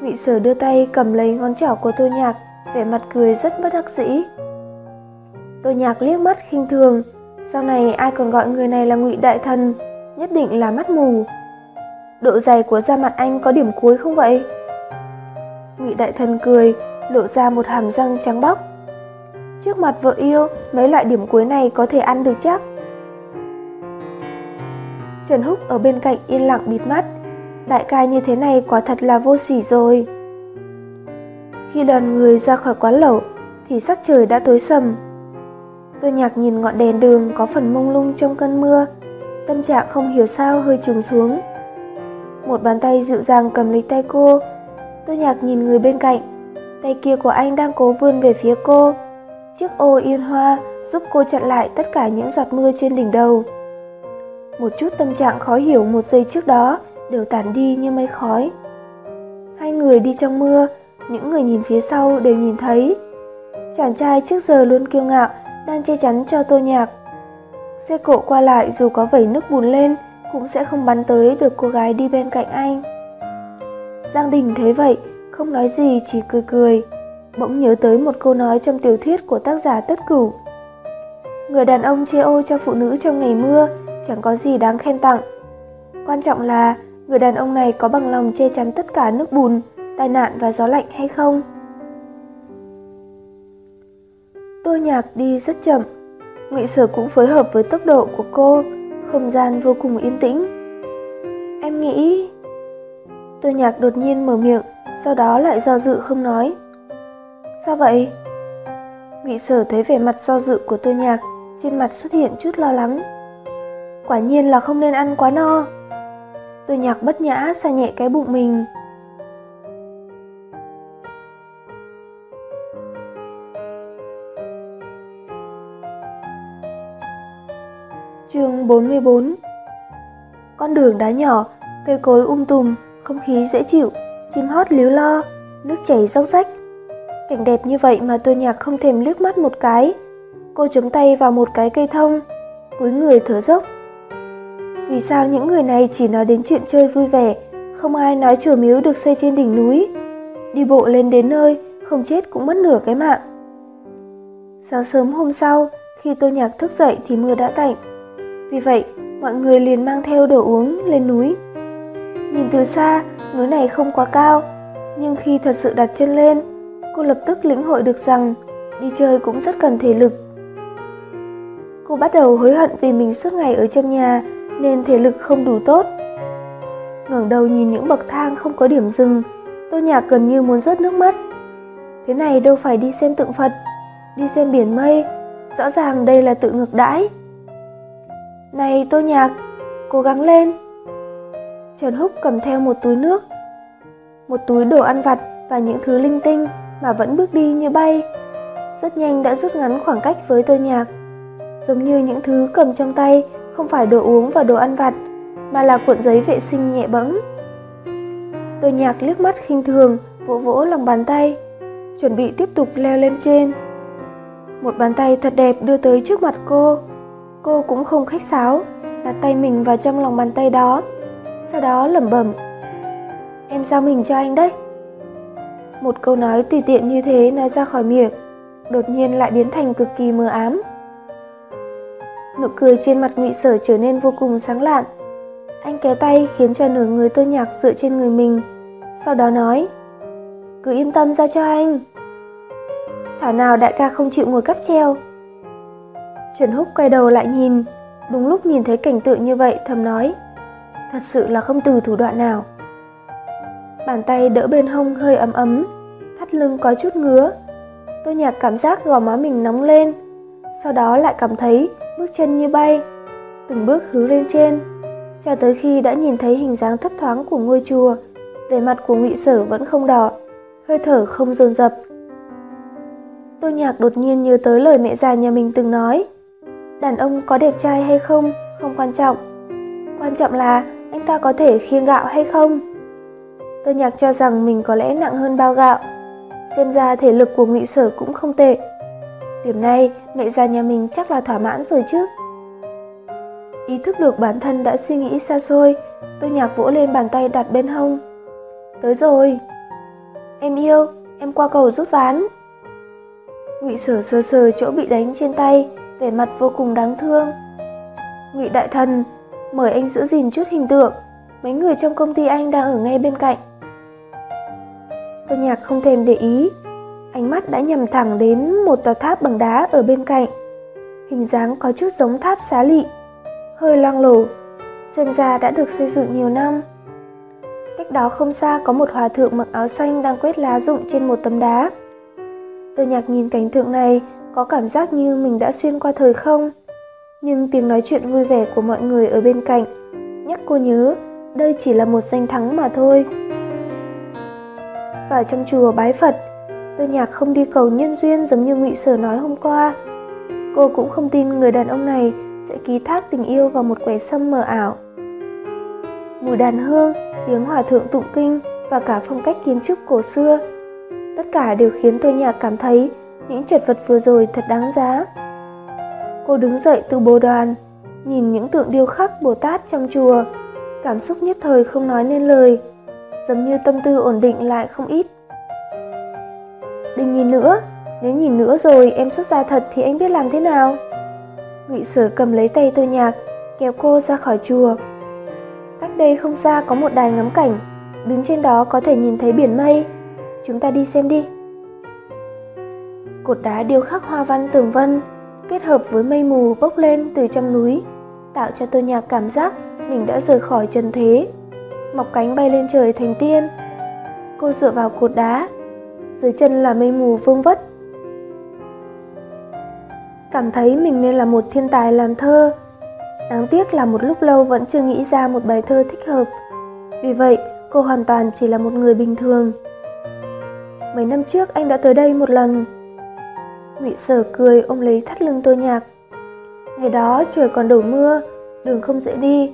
Ngụy Sở đưa tay cầm lấy ngón trỏ của tôi Nhạc, vẻ mặt cười rất bất đắc dĩ. tôi Nhạc liếc mắt khinh thường, sau này ai còn gọi người này là Ngụy Đại Thần, nhất định là mắt mù. Độ dày của da mặt anh có điểm cuối không vậy? Ngụy Đại Thần cười, lộ ra một hàm răng trắng bóc. Trước mặt vợ yêu, mấy loại điểm cuối này có thể ăn được chắc. Trần Húc ở bên cạnh yên lặng bịt mắt. Đại ca như thế này quả thật là vô sỉ rồi. Khi đoàn người ra khỏi quán lẩu thì sắc trời đã tối sầm. Tôi nhạc nhìn ngọn đèn đường có phần mông lung trong cơn mưa, tâm trạng không hiểu sao hơi trùng xuống. Một bàn tay dịu dàng cầm lấy tay cô, tôi nhạc nhìn người bên cạnh, tay kia của anh đang cố vươn về phía cô. Chiếc ô yên hoa giúp cô chặn lại tất cả những giọt mưa trên đỉnh đầu. Một chút tâm trạng khó hiểu một giây trước đó đều tản đi như mây khói. Hai người đi trong mưa, những người nhìn phía sau đều nhìn thấy. Chàng trai trước giờ luôn kiêu ngạo đang che chắn cho tô nhạc. Xe cộ qua lại dù có vẩy nước bùn lên cũng sẽ không bắn tới được cô gái đi bên cạnh anh. Giang Đình thấy vậy, không nói gì chỉ cười cười. Bỗng nhớ tới một câu nói trong tiểu thuyết của tác giả Tất Cửu. Người đàn ông chê ô cho phụ nữ trong ngày mưa chẳng có gì đáng khen tặng. Quan trọng là người đàn ông này có bằng lòng che chắn tất cả nước bùn, tai nạn và gió lạnh hay không? Tô nhạc đi rất chậm, Ngụy Sở cũng phối hợp với tốc độ của cô, không gian vô cùng yên tĩnh. Em nghĩ... Tô nhạc đột nhiên mở miệng, sau đó lại do dự không nói. Sao vậy? bị Sở thấy vẻ mặt do dự của tôi nhạc, trên mặt xuất hiện chút lo lắng. Quả nhiên là không nên ăn quá no. Tôi nhạc bất nhã xa nhẹ cái bụng mình. Chương 44 Con đường đá nhỏ, cây cối um tùm, không khí dễ chịu, chim hót líu lo, nước chảy róc rách. Cảnh đẹp như vậy mà tôi nhạc không thèm liếc mắt một cái. Cô chống tay vào một cái cây thông, cúi người thở dốc, vì sao những người này chỉ nói đến chuyện chơi vui vẻ, không ai nói chùa miếu được xây trên đỉnh núi. Đi bộ lên đến nơi, không chết cũng mất nửa cái mạng. Sáng sớm hôm sau, khi tôi nhạc thức dậy thì mưa đã tạnh. Vì vậy, mọi người liền mang theo đồ uống lên núi. Nhìn từ xa, núi này không quá cao, nhưng khi thật sự đặt chân lên, cô lập tức lĩnh hội được rằng đi chơi cũng rất cần thể lực. Cô bắt đầu hối hận vì mình suốt ngày ở trong nhà nên thể lực không đủ tốt. ngẩng đầu nhìn những bậc thang không có điểm dừng, Tô Nhạc gần như muốn rớt nước mắt. Thế này đâu phải đi xem tượng Phật, đi xem biển mây, rõ ràng đây là tự ngược đãi. Này Tô Nhạc, cố gắng lên. Trần Húc cầm theo một túi nước, một túi đồ ăn vặt và những thứ linh tinh mà vẫn bước đi như bay. rất nhanh đã rút ngắn khoảng cách với tôi nhạc. Giống như những thứ cầm trong tay không phải đồ uống và đồ ăn vặt, mà là cuộn giấy vệ sinh nhẹ bẫng. Tôi nhạc liếc mắt khinh thường, vỗ vỗ lòng bàn tay, chuẩn bị tiếp tục leo lên trên. Một bàn tay thật đẹp đưa tới trước mặt cô. Cô cũng không khách sáo, đặt tay mình vào trong lòng bàn tay đó. Sau đó lẩm bẩm. Em giao mình cho anh đấy. Một câu nói tùy tiện như thế nói ra khỏi miệng, đột nhiên lại biến thành cực kỳ mờ ám. Nụ cười trên mặt ngụy sở trở nên vô cùng sáng lạn. Anh kéo tay khiến cho nửa người tôi nhạc dựa trên người mình, sau đó nói, cứ yên tâm ra cho anh. Thảo nào đại ca không chịu ngồi cắp treo. Trần Húc quay đầu lại nhìn, đúng lúc nhìn thấy cảnh tượng như vậy thầm nói, thật sự là không từ thủ đoạn nào. Bàn tay đỡ bên hông hơi ấm ấm, thắt lưng có chút ngứa. Tôi nhạc cảm giác gò má mình nóng lên, sau đó lại cảm thấy bước chân như bay, từng bước hướng lên trên, cho tới khi đã nhìn thấy hình dáng thấp thoáng của ngôi chùa, vẻ mặt của ngụy sở vẫn không đỏ, hơi thở không dồn dập. Tôi nhạc đột nhiên nhớ tới lời mẹ già nhà mình từng nói, đàn ông có đẹp trai hay không không quan trọng, quan trọng là anh ta có thể khiêng gạo hay không. Tôi nhạc cho rằng mình có lẽ nặng hơn bao gạo, xem ra thể lực của ngụy sở cũng không tệ. Điểm này mẹ già nhà mình chắc là thỏa mãn rồi chứ. Ý thức được bản thân đã suy nghĩ xa xôi, tôi nhạc vỗ lên bàn tay đặt bên hông. Tới rồi. Em yêu, em qua cầu rút ván. Ngụy Sở sờ sờ chỗ bị đánh trên tay, vẻ mặt vô cùng đáng thương. Ngụy Đại Thần, mời anh giữ gìn chút hình tượng, mấy người trong công ty anh đang ở ngay bên cạnh. Tô Nhạc không thèm để ý, ánh mắt đã nhầm thẳng đến một tòa tháp bằng đá ở bên cạnh. Hình dáng có chút giống tháp xá lị, hơi loang lổ, xem ra đã được xây dựng nhiều năm. Cách đó không xa có một hòa thượng mặc áo xanh đang quét lá rụng trên một tấm đá. Tô Nhạc nhìn cảnh tượng này, có cảm giác như mình đã xuyên qua thời không. Nhưng tiếng nói chuyện vui vẻ của mọi người ở bên cạnh nhắc cô nhớ đây chỉ là một danh thắng mà thôi. Vào trong chùa bái Phật, tôi Nhạc không đi cầu nhân duyên giống như Ngụy Sở nói hôm qua. Cô cũng không tin người đàn ông này sẽ ký thác tình yêu vào một quẻ sâm mờ ảo. Mùi đàn hương, tiếng hòa thượng tụng kinh và cả phong cách kiến trúc cổ xưa. Tất cả đều khiến tôi nhạc cảm thấy những chật vật vừa rồi thật đáng giá. Cô đứng dậy từ bồ đoàn, nhìn những tượng điêu khắc Bồ Tát trong chùa, cảm xúc nhất thời không nói nên lời, giống như tâm tư ổn định lại không ít. Đừng nhìn nữa, nếu nhìn nữa rồi em xuất ra thật thì anh biết làm thế nào? Ngụy Sở cầm lấy tay tôi nhạc, kéo cô ra khỏi chùa. Cách đây không xa có một đài ngắm cảnh, đứng trên đó có thể nhìn thấy biển mây. Chúng ta đi xem đi. Cột đá điêu khắc hoa văn tường vân, kết hợp với mây mù bốc lên từ trong núi, tạo cho tôi nhạc cảm giác mình đã rời khỏi trần thế, mọc cánh bay lên trời thành tiên. Cô dựa vào cột đá, dưới chân là mây mù vương vất. Cảm thấy mình nên là một thiên tài làm thơ, Đáng tiếc là một lúc lâu vẫn chưa nghĩ ra một bài thơ thích hợp. Vì vậy, cô hoàn toàn chỉ là một người bình thường. Mấy năm trước anh đã tới đây một lần. Ngụy Sở cười ôm lấy thắt lưng Tô Nhạc. Ngày đó trời còn đổ mưa, đường không dễ đi.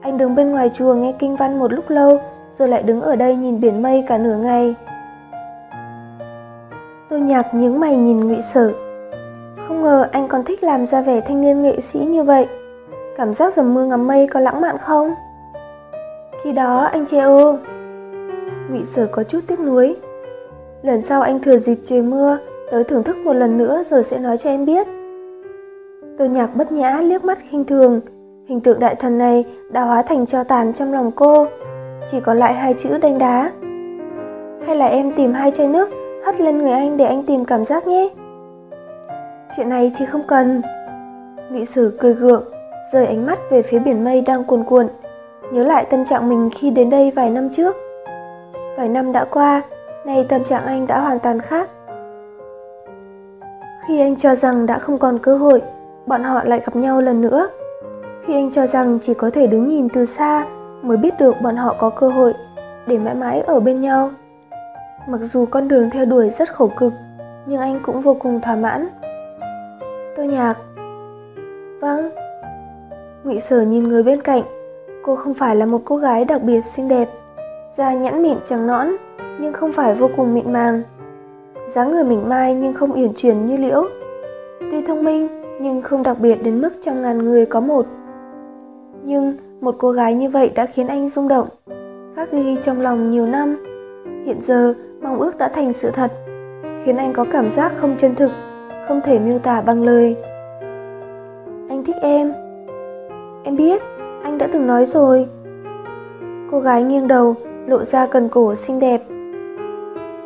Anh đứng bên ngoài chùa nghe kinh văn một lúc lâu, rồi lại đứng ở đây nhìn biển mây cả nửa ngày. Tô Nhạc nhướng mày nhìn Ngụy Sở. Không ngờ anh còn thích làm ra vẻ thanh niên nghệ sĩ như vậy. Cảm giác dầm mưa ngắm mây có lãng mạn không? Khi đó anh che ô Ngụy sở có chút tiếc nuối Lần sau anh thừa dịp trời mưa Tới thưởng thức một lần nữa rồi sẽ nói cho em biết. Tô nhạc bất nhã liếc mắt khinh thường. Hình tượng đại thần này đã hóa thành cho tàn trong lòng cô. Chỉ còn lại hai chữ đánh đá. Hay là em tìm hai chai nước Hất lên người anh để anh tìm cảm giác nhé. Chuyện này thì không cần. Nghị sử cười gượng rời ánh mắt về phía biển mây đang cuồn cuộn, nhớ lại tâm trạng mình khi đến đây vài năm trước. Vài năm đã qua, nay tâm trạng anh đã hoàn toàn khác. Khi anh cho rằng đã không còn cơ hội, bọn họ lại gặp nhau lần nữa. Khi anh cho rằng chỉ có thể đứng nhìn từ xa mới biết được bọn họ có cơ hội để mãi mãi ở bên nhau. Mặc dù con đường theo đuổi rất khổ cực, nhưng anh cũng vô cùng thỏa mãn. Tô nhạc. Vâng. Ngụy Sở nhìn người bên cạnh, cô không phải là một cô gái đặc biệt xinh đẹp, da nhẵn mịn trắng nõn, nhưng không phải vô cùng mịn màng dáng người mảnh mai nhưng không uyển chuyển như liễu. Tuy thông minh nhưng không đặc biệt đến mức trăm ngàn người có một. Nhưng một cô gái như vậy đã khiến anh rung động, khắc ghi trong lòng nhiều năm. Hiện giờ mong ước đã thành sự thật, khiến anh có cảm giác không chân thực, không thể miêu tả bằng lời. Anh thích em. Em biết, anh đã từng nói rồi. Cô gái nghiêng đầu, lộ ra cần cổ xinh đẹp.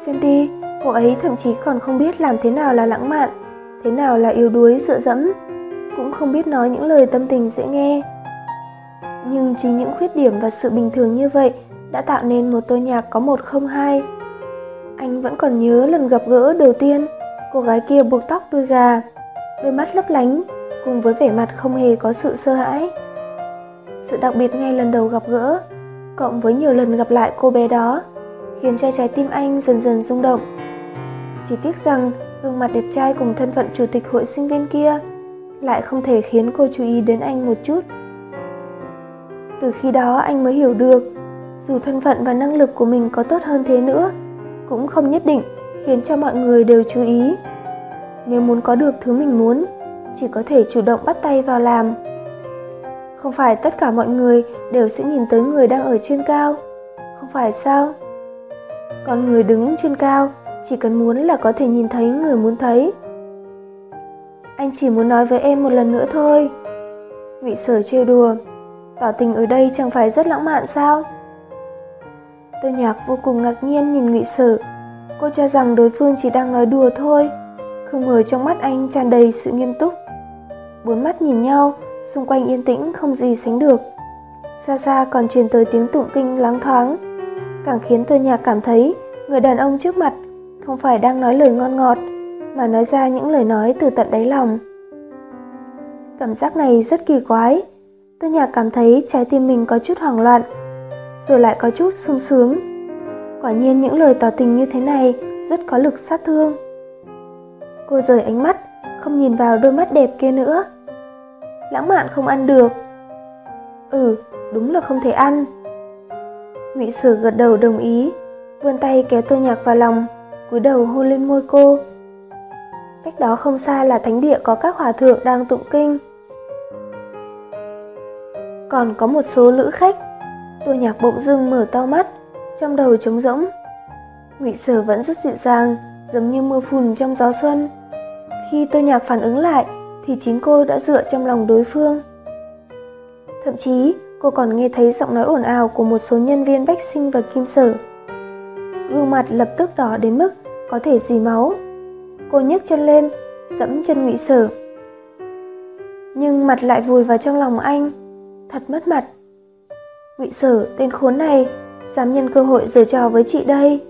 Xem đi, cô ấy thậm chí còn không biết làm thế nào là lãng mạn, thế nào là yếu đuối dựa dẫm, cũng không biết nói những lời tâm tình dễ nghe. Nhưng chính những khuyết điểm và sự bình thường như vậy đã tạo nên một tôi nhạc có một không hai. Anh vẫn còn nhớ lần gặp gỡ đầu tiên, cô gái kia buộc tóc đuôi gà, đôi mắt lấp lánh, cùng với vẻ mặt không hề có sự sơ hãi. Sự đặc biệt ngay lần đầu gặp gỡ, cộng với nhiều lần gặp lại cô bé đó, khiến cho trái tim anh dần dần rung động. Chỉ tiếc rằng gương mặt đẹp trai cùng thân phận chủ tịch hội sinh viên kia lại không thể khiến cô chú ý đến anh một chút. Từ khi đó anh mới hiểu được, dù thân phận và năng lực của mình có tốt hơn thế nữa, cũng không nhất định khiến cho mọi người đều chú ý. Nếu muốn có được thứ mình muốn, chỉ có thể chủ động bắt tay vào làm. Không phải tất cả mọi người đều sẽ nhìn tới người đang ở trên cao, không phải sao? Còn người đứng trên cao chỉ cần muốn là có thể nhìn thấy người muốn thấy. Anh chỉ muốn nói với em một lần nữa thôi. Ngụy Sở trêu đùa, tỏ tình ở đây chẳng phải rất lãng mạn sao? Tôi nhạc vô cùng ngạc nhiên nhìn Ngụy Sở. Cô cho rằng đối phương chỉ đang nói đùa thôi, không ngờ trong mắt anh tràn đầy sự nghiêm túc. Bốn mắt nhìn nhau, xung quanh yên tĩnh không gì sánh được. Xa xa còn truyền tới tiếng tụng kinh lắng thoáng, càng khiến tôi nhạc cảm thấy người đàn ông trước mặt không phải đang nói lời ngon ngọt, mà nói ra những lời nói từ tận đáy lòng. Cảm giác này rất kỳ quái, tôi nhạc cảm thấy trái tim mình có chút hoảng loạn, rồi lại có chút sung sướng. Quả nhiên những lời tỏ tình như thế này rất có lực sát thương. Cô rời ánh mắt, không nhìn vào đôi mắt đẹp kia nữa. Lãng mạn không ăn được. Ừ, đúng là không thể ăn. Ngụy Sử gật đầu đồng ý, vươn tay kéo tôi Nhạc vào lòng, cúi đầu hôn lên môi cô. Cách đó không xa là thánh địa có các hòa thượng đang tụng kinh. Còn có một số lữ khách, Tô Nhạc bỗng dưng mở to mắt, trong đầu trống rỗng. Ngụy Sở vẫn rất dịu dàng, giống như mưa phùn trong gió xuân. Khi Tô Nhạc phản ứng lại, thì chính cô đã dựa trong lòng đối phương. Thậm chí, cô còn nghe thấy giọng nói ồn ào của một số nhân viên bách sinh và kim sở. Gương mặt lập tức đỏ đến mức có thể dì máu. Cô nhấc chân lên, dẫm chân ngụy sở. Nhưng mặt lại vùi vào trong lòng anh, thật mất mặt. Ngụy sở, tên khốn này, dám nhân cơ hội giở trò với chị đây.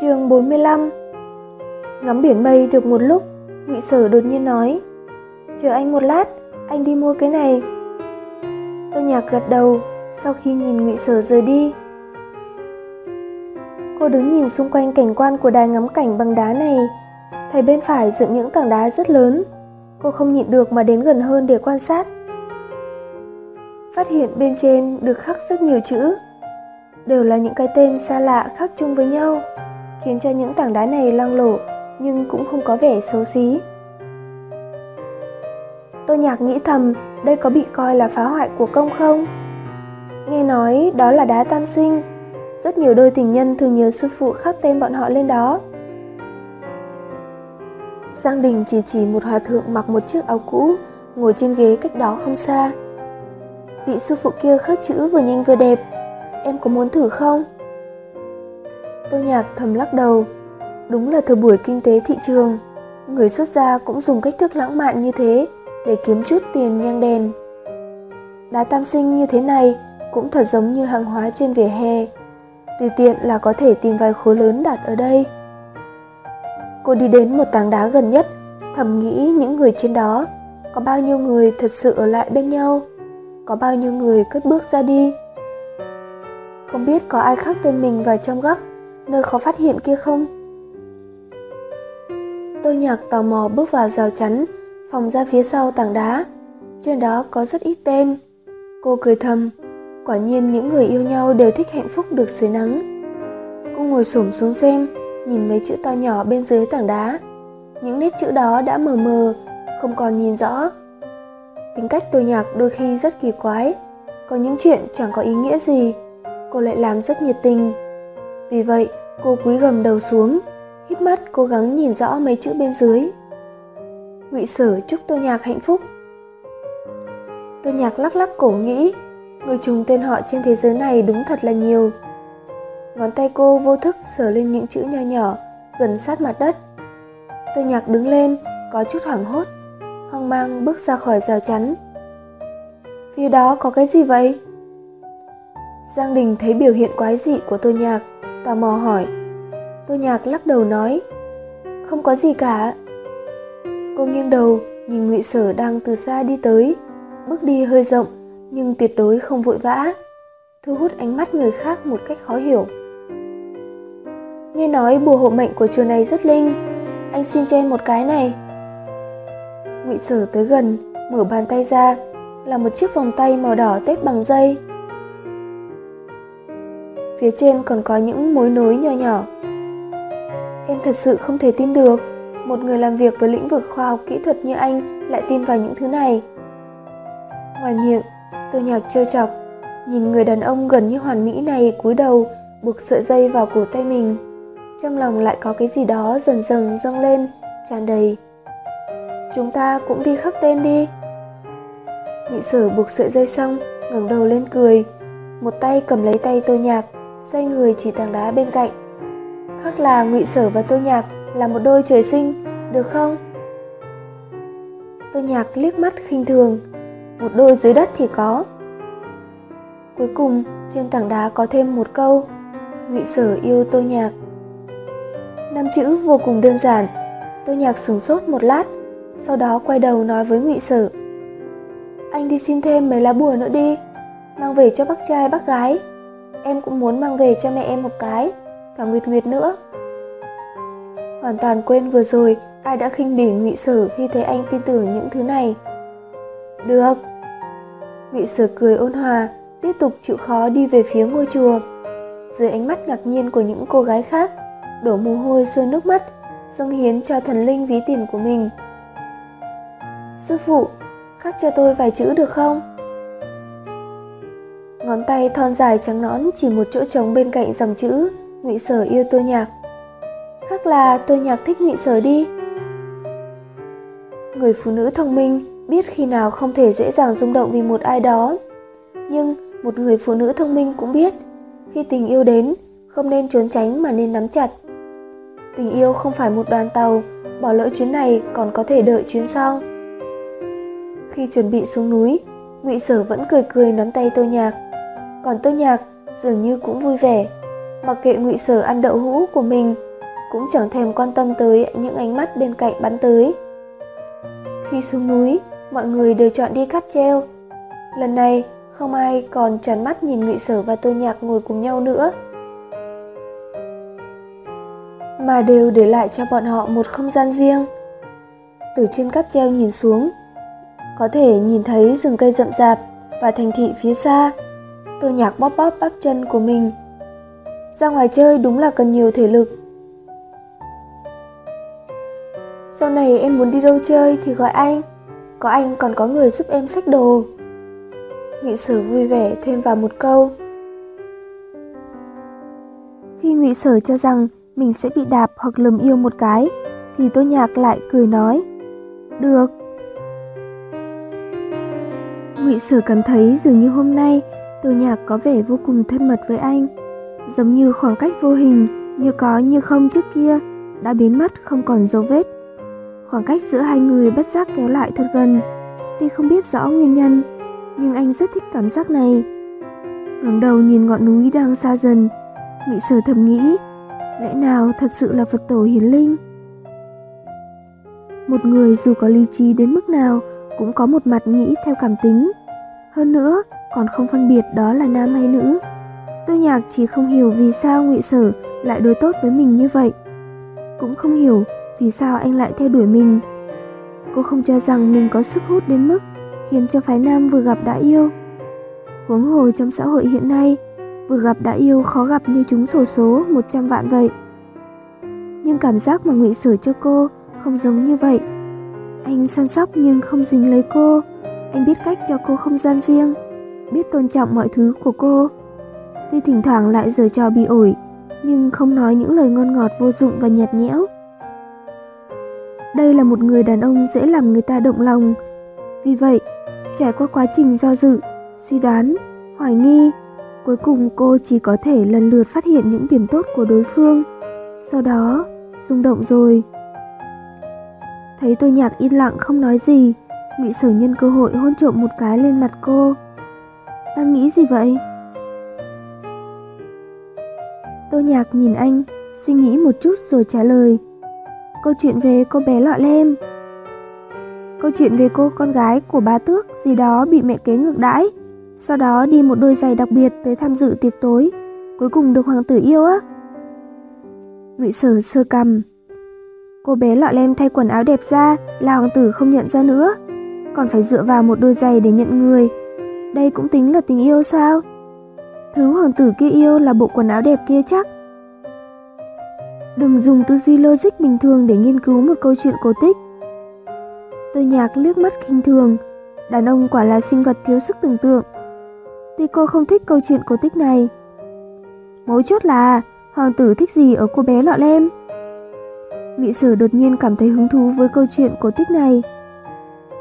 Chương 45 Ngắm biển mây được một lúc, Ngụy Sở đột nhiên nói Chờ anh một lát, anh đi mua cái này tôi Nhạc gật đầu, sau khi nhìn Ngụy Sở rời đi. Cô đứng nhìn xung quanh cảnh quan của đài ngắm cảnh bằng đá này. Thấy bên phải dựng những tảng đá rất lớn, Cô không nhịn được mà đến gần hơn để quan sát. Phát hiện bên trên được khắc rất nhiều chữ, Đều là những cái tên xa lạ khắc chung với nhau, khiến cho những tảng đá này loang lổ nhưng cũng không có vẻ xấu xí. Tô Nhạc nghĩ thầm, đây có bị coi là phá hoại của công không? Nghe nói đó là đá tam sinh, rất nhiều đôi tình nhân thường nhờ sư phụ khắc tên bọn họ lên đó. Giang Đình chỉ chỉ một hòa thượng mặc một chiếc áo cũ, ngồi trên ghế cách đó không xa. Vị sư phụ kia khắc chữ vừa nhanh vừa đẹp, em có muốn thử không? Tô Nhạc thầm lắc đầu. Đúng là thời buổi kinh tế thị trường, người xuất gia cũng dùng cách thức lãng mạn như thế để kiếm chút tiền nhang đèn. Đá tam sinh như thế này cũng thật giống như hàng hóa trên vỉa hè. Tùy tiện là có thể tìm vài khối lớn đặt ở đây. Cô đi đến một tảng đá gần nhất, thầm nghĩ những người trên đó, có bao nhiêu người thật sự ở lại bên nhau, có bao nhiêu người cất bước ra đi. Không biết có ai khác tên mình vào trong góc, nơi khó phát hiện kia không? Tôi nhạc tò mò bước vào rào chắn, phòng ra phía sau tảng đá. Trên đó có rất ít tên. Cô cười thầm, quả nhiên những người yêu nhau đều thích hạnh phúc được dưới nắng. Cô ngồi xổm xuống xem, nhìn mấy chữ to nhỏ bên dưới tảng đá. Những nét chữ đó đã mờ mờ, không còn nhìn rõ. Tính cách tôi nhạc đôi khi rất kỳ quái, có những chuyện chẳng có ý nghĩa gì, cô lại làm rất nhiệt tình. Vì vậy, cô cúi gầm đầu xuống, hít mắt cố gắng nhìn rõ mấy chữ bên dưới. Ngụy Sở chúc Tô Nhạc hạnh phúc. Tô Nhạc lắc lắc cổ nghĩ, người trùng tên họ trên thế giới này đúng thật là nhiều. Ngón tay cô vô thức sờ lên những chữ nho nhỏ gần sát mặt đất. Tô Nhạc đứng lên, có chút hoảng hốt, hoang mang bước ra khỏi rào chắn. Phía đó có cái gì vậy? Giang Đình thấy biểu hiện quái dị của Tô Nhạc, tò mò hỏi. Tô Nhạc lắc đầu nói, không có gì cả. Cô nghiêng đầu, nhìn Ngụy Sở đang từ xa đi tới, bước đi hơi rộng nhưng tuyệt đối không vội vã, thu hút ánh mắt người khác một cách khó hiểu. Nghe nói bùa hộ mệnh của chùa này rất linh, anh xin cho em một cái này. Ngụy Sở tới gần, mở bàn tay ra, là một chiếc vòng tay màu đỏ tết bằng dây. Phía trên còn có những mối nối nhỏ nhỏ. Em thật sự không thể tin được, một người làm việc với lĩnh vực khoa học kỹ thuật như anh lại tin vào những thứ này. Ngoài miệng, tôi nhạc trêu chọc, nhìn người đàn ông gần như hoàn mỹ này cúi đầu buộc sợi dây vào cổ tay mình. Trong lòng lại có cái gì đó dần dần dâng lên, tràn đầy. Chúng ta cũng đi khắc tên đi. Nghị sở buộc sợi dây xong, ngẩng đầu lên cười, một tay cầm lấy tay tôi nhạc, xoay người chỉ tảng đá bên cạnh. Khắc là ngụy sở và tôi nhạc là một đôi trời sinh, được không? Tôi nhạc liếc mắt khinh thường, một đôi dưới đất thì có. Cuối cùng, trên tảng đá có thêm một câu, ngụy sở yêu tôi nhạc. Năm chữ vô cùng đơn giản, tôi nhạc sửng sốt một lát, sau đó quay đầu nói với ngụy sở. Anh đi xin thêm mấy lá bùa nữa đi, mang về cho bác trai bác gái. Em cũng muốn mang về cho mẹ em một cái, cả Nguyệt Nguyệt nữa. Hoàn toàn quên vừa rồi ai đã khinh bỉ ngụy sở khi thấy anh tin tưởng những thứ này. Được. Ngụy sở cười ôn hòa, tiếp tục chịu khó đi về phía ngôi chùa. Dưới ánh mắt ngạc nhiên của những cô gái khác, đổ mồ hôi sôi nước mắt, dâng hiến cho thần linh ví tiền của mình. Sư phụ, khắc cho tôi vài chữ được không? Ngón tay thon dài trắng nõn chỉ một chỗ trống bên cạnh dòng chữ Ngụy Sở yêu tôi nhạc. Khác là tôi nhạc thích Ngụy Sở đi. Người phụ nữ thông minh biết khi nào không thể dễ dàng rung động vì một ai đó. Nhưng một người phụ nữ thông minh cũng biết khi tình yêu đến không nên trốn tránh mà nên nắm chặt. Tình yêu không phải một đoàn tàu, bỏ lỡ chuyến này còn có thể đợi chuyến sau. Khi chuẩn bị xuống núi, Ngụy Sở vẫn cười cười nắm tay Tô Nhạc. Còn Tô Nhạc dường như cũng vui vẻ, mặc kệ Ngụy Sở ăn đậu hũ của mình, cũng chẳng thèm quan tâm tới những ánh mắt bên cạnh bắn tới. Khi xuống núi, mọi người đều chọn đi cáp treo. Lần này, không ai còn tràn mắt nhìn Ngụy Sở và Tô Nhạc ngồi cùng nhau nữa mà đều để lại cho bọn họ một không gian riêng. Từ trên cáp treo nhìn xuống, có thể nhìn thấy rừng cây rậm rạp và thành thị phía xa. Tôi nhạc bóp bóp bắp chân của mình. Ra ngoài chơi đúng là cần nhiều thể lực. Sau này em muốn đi đâu chơi thì gọi anh. Có anh còn có người giúp em xách đồ. Ngụy sở vui vẻ thêm vào một câu. Khi Ngụy Sở cho rằng mình sẽ bị đạp hoặc lầm yêu một cái, thì Tô Nhạc lại cười nói, được. Ngụy Sở cảm thấy dường như hôm nay Tô Nhạc có vẻ vô cùng thân mật với anh, giống như khoảng cách vô hình như có như không trước kia đã biến mất không còn dấu vết. Khoảng cách giữa hai người bất giác kéo lại thật gần, tuy không biết rõ nguyên nhân, nhưng anh rất thích cảm giác này. ngẩng đầu nhìn ngọn núi đang xa dần, Ngụy Sở thầm nghĩ lẽ nào thật sự là Phật tổ hiển linh? Một người dù có lý trí đến mức nào cũng có một mặt nghĩ theo cảm tính. Hơn nữa, còn không phân biệt đó là nam hay nữ. Tôi nhạc chỉ không hiểu vì sao ngụy Sở lại đối tốt với mình như vậy. Cũng không hiểu vì sao anh lại theo đuổi mình. Cô không cho rằng mình có sức hút đến mức khiến cho phái nam vừa gặp đã yêu. Huống hồ trong xã hội hiện nay, vừa gặp đã yêu khó gặp như chúng sổ số 100 vạn vậy. Nhưng cảm giác mà ngụy Sở cho cô không giống như vậy. Anh săn sóc nhưng không dính lấy cô. Anh biết cách cho cô không gian riêng, biết tôn trọng mọi thứ của cô. Tuy thỉnh thoảng lại giở trò bị ổi, nhưng không nói những lời ngon ngọt vô dụng và nhạt nhẽo. Đây là một người đàn ông dễ làm người ta động lòng. Vì vậy, trải qua quá trình do dự, suy đoán, hoài nghi, cuối cùng cô chỉ có thể lần lượt phát hiện những điểm tốt của đối phương. Sau đó, rung động rồi. Thấy tôi nhạc im lặng không nói gì, Ngụy Sở nhân cơ hội hôn trộm một cái lên mặt cô. Đang nghĩ gì vậy? Tô Nhạc nhìn anh, suy nghĩ một chút rồi trả lời. Câu chuyện về cô bé lọ lem. Câu chuyện về cô con gái của bà tước gì đó bị mẹ kế ngược đãi, sau đó đi một đôi giày đặc biệt tới tham dự tiệc tối, cuối cùng được hoàng tử yêu á. Ngụy Sở sơ cầm. Cô bé lọ lem thay quần áo đẹp ra là hoàng tử không nhận ra nữa, còn phải dựa vào một đôi giày để nhận người. Đây cũng tính là tình yêu sao? Thứ hoàng tử kia yêu là bộ quần áo đẹp kia chắc. Đừng dùng tư duy logic bình thường để nghiên cứu một câu chuyện cổ tích. Tôi nhạc liếc mắt khinh thường, đàn ông quả là sinh vật thiếu sức tưởng tượng. Tuy cô không thích câu chuyện cổ tích này. Mấu chốt là hoàng tử thích gì ở cô bé lọ lem? Vị sử đột nhiên cảm thấy hứng thú với câu chuyện cổ tích này.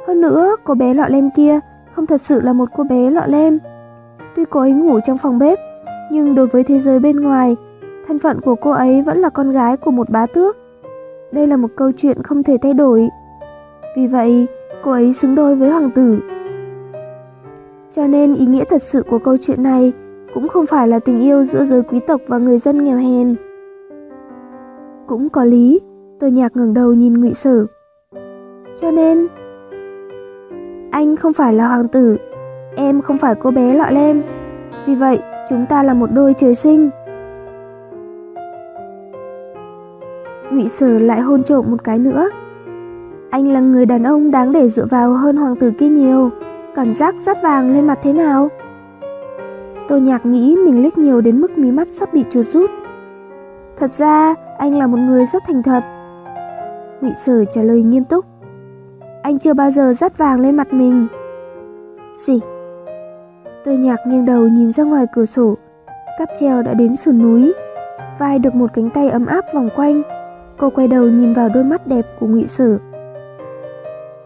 Hơn nữa, cô bé lọ lem kia không thật sự là một cô bé lọ lem. Tuy cô ấy ngủ trong phòng bếp, nhưng đối với thế giới bên ngoài, thân phận của cô ấy vẫn là con gái của một bá tước. Đây là một câu chuyện không thể thay đổi. Vì vậy, cô ấy xứng đôi với hoàng tử. Cho nên ý nghĩa thật sự của câu chuyện này cũng không phải là tình yêu giữa giới quý tộc và người dân nghèo hèn. Cũng có lý, tôi nhạc ngẩng đầu nhìn ngụy Sở. Cho nên, anh không phải là hoàng tử, em không phải cô bé lọ lem. Vì vậy, chúng ta là một đôi trời sinh. Ngụy Sở lại hôn trộm một cái nữa. Anh là người đàn ông đáng để dựa vào hơn hoàng tử kia nhiều. Cảm giác rát vàng lên mặt thế nào? Tô Nhạc nghĩ mình liếc nhiều đến mức mí mắt sắp bị chuột rút. Thật ra, anh là một người rất thành thật. Ngụy Sở trả lời nghiêm túc. Anh chưa bao giờ dắt vàng lên mặt mình. Gì? Tôi nhạc nghiêng đầu nhìn ra ngoài cửa sổ. Cáp treo đã đến sườn núi. Vai được một cánh tay ấm áp vòng quanh. Cô quay đầu nhìn vào đôi mắt đẹp của Ngụy Sở.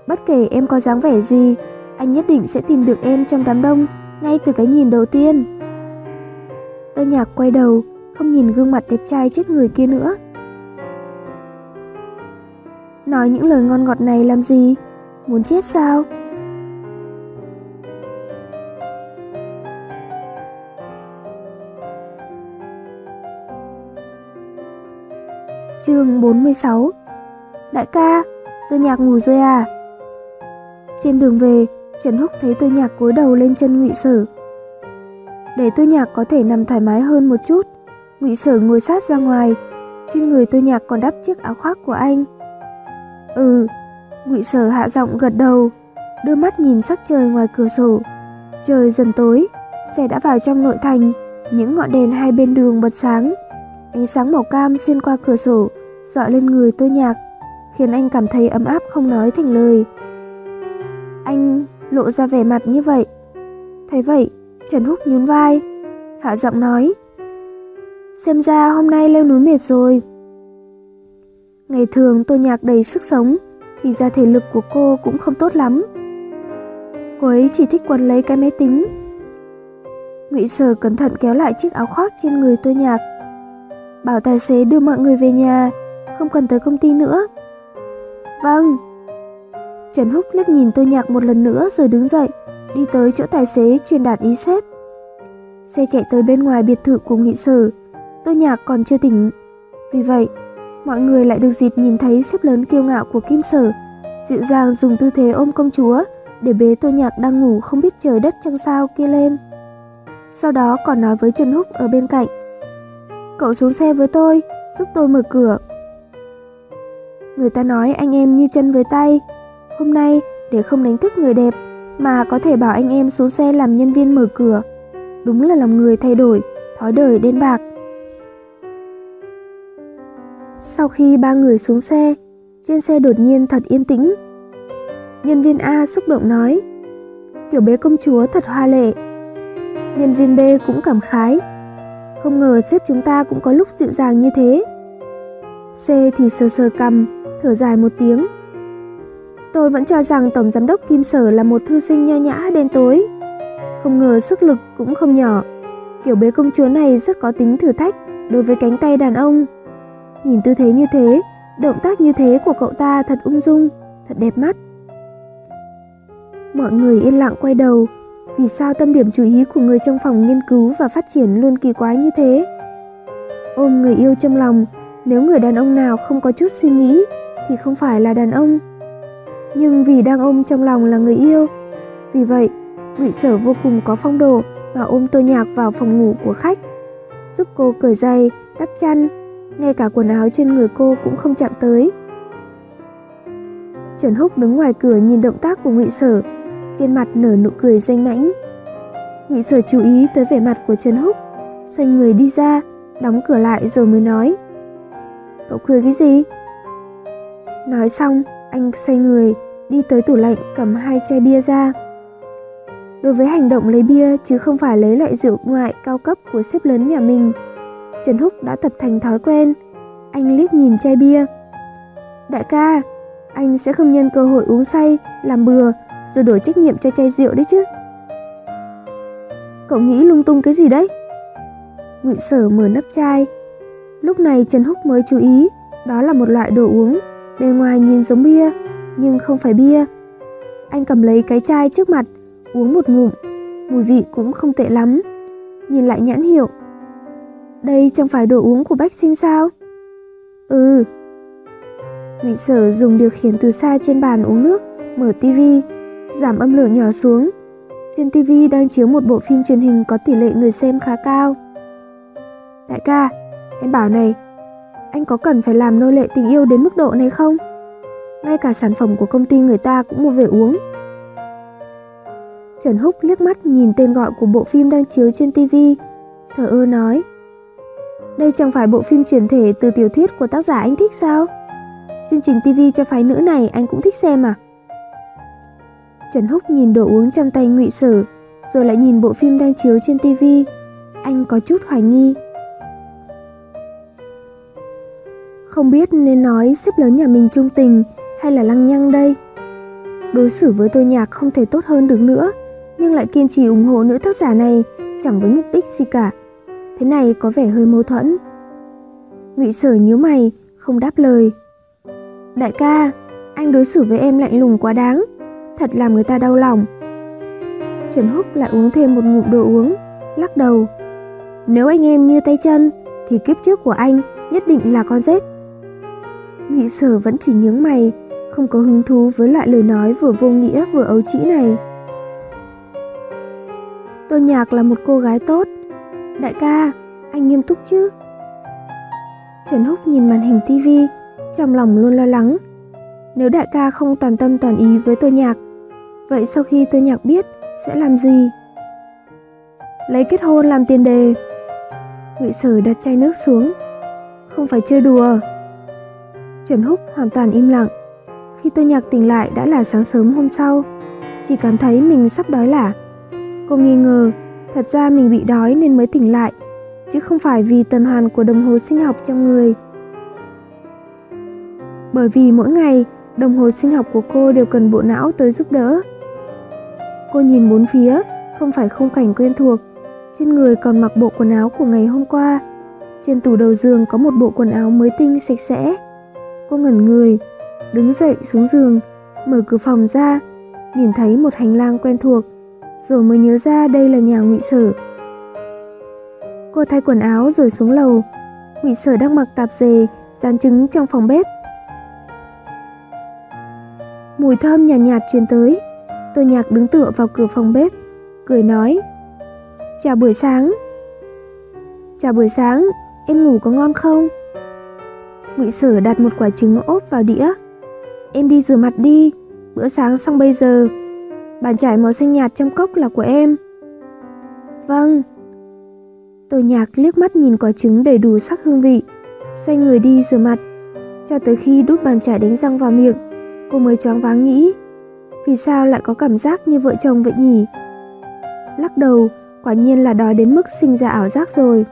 Bất kể em có dáng vẻ gì, anh nhất định sẽ tìm được em trong đám đông ngay từ cái nhìn đầu tiên. Tôi nhạc quay đầu, không nhìn gương mặt đẹp trai chết người kia nữa. Nói những lời ngon ngọt này làm gì? Muốn chết sao? Chương 46 Đại ca, tôi nhạc ngủ rồi à? Trên đường về, Trần Húc thấy tôi nhạc cúi đầu lên chân ngụy Sở. Để tôi nhạc có thể nằm thoải mái hơn một chút, ngụy Sở ngồi sát ra ngoài, trên người tôi nhạc còn đắp chiếc áo khoác của anh. Ừ, ngụy Sở hạ giọng gật đầu, đưa mắt nhìn sắc trời ngoài cửa sổ. Trời dần tối, xe đã vào trong nội thành, những ngọn đèn hai bên đường bật sáng. Ánh sáng màu cam xuyên qua cửa sổ, dọi lên người tôi nhạc, khiến anh cảm thấy ấm áp không nói thành lời. Anh lộ ra vẻ mặt như vậy. Thấy vậy, Trần Húc nhún vai, hạ giọng nói. Xem ra hôm nay leo núi mệt rồi. Ngày thường tôi nhạc đầy sức sống, thì ra thể lực của cô cũng không tốt lắm. Cô ấy chỉ thích quấn lấy cái máy tính. Ngụy Sở cẩn thận kéo lại chiếc áo khoác trên người tôi nhạc. Bảo tài xế đưa mọi người về nhà, không cần tới công ty nữa. Vâng. Trần Húc liếc nhìn tôi nhạc một lần nữa rồi đứng dậy, đi tới chỗ tài xế truyền đạt ý sếp Xe chạy tới bên ngoài biệt thự của nghị sở, tôi nhạc còn chưa tỉnh. Vì vậy, mọi người lại được dịp nhìn thấy sếp lớn kiêu ngạo của Kim Sở, dịu dàng dùng tư thế ôm công chúa để bế tôi nhạc đang ngủ không biết trời đất trăng sao kia lên. Sau đó còn nói với Trần Húc ở bên cạnh. Cậu xuống xe với tôi, giúp tôi mở cửa. Người ta nói anh em như chân với tay. Hôm nay, để không đánh thức người đẹp, mà có thể bảo anh em xuống xe làm nhân viên mở cửa. Đúng là lòng người thay đổi, thói đời đen bạc. Sau khi ba người xuống xe, trên xe đột nhiên thật yên tĩnh. Nhân viên A xúc động nói, tiểu bé công chúa thật hoa lệ. Nhân viên B cũng cảm khái, không ngờ sếp chúng ta cũng có lúc dịu dàng như thế. C thì sờ sờ cầm, thở dài một tiếng. Tôi vẫn cho rằng Tổng Giám đốc Kim Sở là một thư sinh nho nhã đen tối. Không ngờ sức lực cũng không nhỏ. Kiểu bế công chúa này rất có tính thử thách đối với cánh tay đàn ông. Nhìn tư thế như thế, động tác như thế của cậu ta thật ung dung, thật đẹp mắt. Mọi người yên lặng quay đầu, vì sao tâm điểm chú ý của người trong phòng nghiên cứu và phát triển luôn kỳ quái như thế? Ôm người yêu trong lòng, nếu người đàn ông nào không có chút suy nghĩ thì không phải là đàn ông. Nhưng vì đang ôm trong lòng là người yêu, vì vậy Ngụy Sở vô cùng có phong độ mà ôm Tô Nhạc vào phòng ngủ của khách, giúp cô cởi giày, đắp chăn, ngay cả quần áo trên người cô cũng không chạm tới. Trần Húc đứng ngoài cửa nhìn động tác của Ngụy Sở, trên mặt nở nụ cười danh mãnh. Nhị Sở chú ý tới vẻ mặt của Trần Húc, xoay người đi ra, đóng cửa lại rồi mới nói: "Cậu cười cái gì?" Nói xong, anh xoay người, đi tới tủ lạnh cầm hai chai bia ra. Đối với hành động lấy bia chứ không phải lấy loại rượu ngoại cao cấp của sếp lớn nhà mình, Trần Húc đã tập thành thói quen. Anh liếc nhìn chai bia. Đại ca, anh sẽ không nhân cơ hội uống say, làm bừa, rồi đổi trách nhiệm cho chai rượu đấy chứ. Cậu nghĩ lung tung cái gì đấy? Ngụy Sở mở nắp chai. Lúc này Trần Húc mới chú ý, đó là một loại đồ uống, bề ngoài nhìn giống bia, nhưng không phải bia. Anh cầm lấy cái chai trước mặt, uống một ngụm, mùi vị cũng không tệ lắm. Nhìn lại nhãn hiệu, đây chẳng phải đồ uống của Bách Sinh sao? Ừ. Ngụy Sở dùng điều khiển từ xa trên bàn uống nước, mở tivi, giảm âm lượng nhỏ xuống. Trên TV đang chiếu một bộ phim truyền hình có tỷ lệ người xem khá cao. Đại ca, em bảo này, anh có cần phải làm nô lệ tình yêu đến mức độ này không? Ngay cả sản phẩm của công ty người ta cũng mua về uống. Trần Húc liếc mắt nhìn tên gọi của bộ phim đang chiếu trên TV, thở ơ nói. Đây chẳng phải bộ phim chuyển thể từ tiểu thuyết của tác giả anh thích sao? Chương trình TV cho phái nữ này anh cũng thích xem à? Trần Húc nhìn đồ uống trong tay Ngụy Sở, rồi lại nhìn bộ phim đang chiếu trên TV. Anh có chút hoài nghi. Không biết nên nói xếp lớn nhà mình trung tình hay là lăng nhăng đây. Đối xử với tôi nhạc không thể tốt hơn được nữa, nhưng lại kiên trì ủng hộ nữ tác giả này chẳng với mục đích gì cả. Thế này có vẻ hơi mâu thuẫn. Ngụy Sở nhíu mày, không đáp lời. Đại ca, anh đối xử với em lạnh lùng quá đáng, thật làm người ta đau lòng. Trần Húc lại uống thêm một ngụm đồ uống, lắc đầu. Nếu anh em như tay chân, thì kiếp trước của anh nhất định là con rết. Ngụy Sở vẫn chỉ nhướng mày, không có hứng thú với loại lời nói vừa vô nghĩa vừa ấu trĩ này. Tô Nhạc là một cô gái tốt, Đại ca, anh nghiêm túc chứ? Trần Húc nhìn màn hình tivi, trong lòng luôn lo lắng. Nếu đại ca không toàn tâm toàn ý với tôi nhạc, vậy sau khi tôi nhạc biết sẽ làm gì? Lấy kết hôn làm tiền đề. Ngụy Sở đặt chai nước xuống. Không phải chơi đùa. Trần Húc hoàn toàn im lặng. Khi tôi nhạc tỉnh lại đã là sáng sớm hôm sau, chỉ cảm thấy mình sắp đói lả. Cô nghi ngờ Thật ra mình bị đói nên mới tỉnh lại, chứ không phải vì tuần hoàn của đồng hồ sinh học trong người. Bởi vì mỗi ngày, đồng hồ sinh học của cô đều cần bộ não tới giúp đỡ. Cô nhìn bốn phía, không phải khung cảnh quen thuộc, trên người còn mặc bộ quần áo của ngày hôm qua. Trên tủ đầu giường có một bộ quần áo mới tinh sạch sẽ. Cô ngẩn người, đứng dậy xuống giường, mở cửa phòng ra, nhìn thấy một hành lang quen thuộc rồi mới nhớ ra đây là nhà ngụy sở. Cô thay quần áo rồi xuống lầu. Ngụy sở đang mặc tạp dề, dán trứng trong phòng bếp. Mùi thơm nhàn nhạt, nhạt truyền tới. Tô nhạc đứng tựa vào cửa phòng bếp, cười nói. Chào buổi sáng. Chào buổi sáng, em ngủ có ngon không? Ngụy Sở đặt một quả trứng ốp vào đĩa. Em đi rửa mặt đi, bữa sáng xong bây giờ. Bàn chải màu xanh nhạt trong cốc là của em. Vâng. Tô nhạc liếc mắt nhìn quả trứng đầy đủ sắc hương vị, xoay người đi rửa mặt. Cho tới khi đút bàn chải đánh răng vào miệng, cô mới choáng váng nghĩ, vì sao lại có cảm giác như vợ chồng vậy nhỉ? Lắc đầu, quả nhiên là đói đến mức sinh ra ảo giác rồi.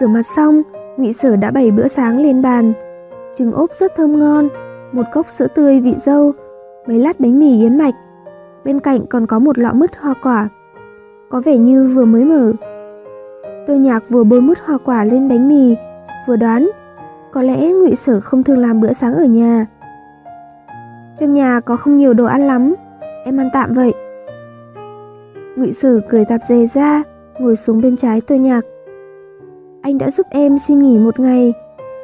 Rửa mặt xong, Ngụy Sở đã bày bữa sáng lên bàn. Trứng ốp rất thơm ngon, một cốc sữa tươi vị dâu, mấy lát bánh mì yến mạch. Bên cạnh còn có một lọ mứt hoa quả. Có vẻ như vừa mới mở. Tôi nhạc vừa bôi mứt hoa quả lên bánh mì, vừa đoán có lẽ Ngụy Sở không thường làm bữa sáng ở nhà. Trong nhà có không nhiều đồ ăn lắm, em ăn tạm vậy. Ngụy sử cười tạp dề ra, ngồi xuống bên trái tôi nhạc. Anh đã giúp em xin nghỉ một ngày,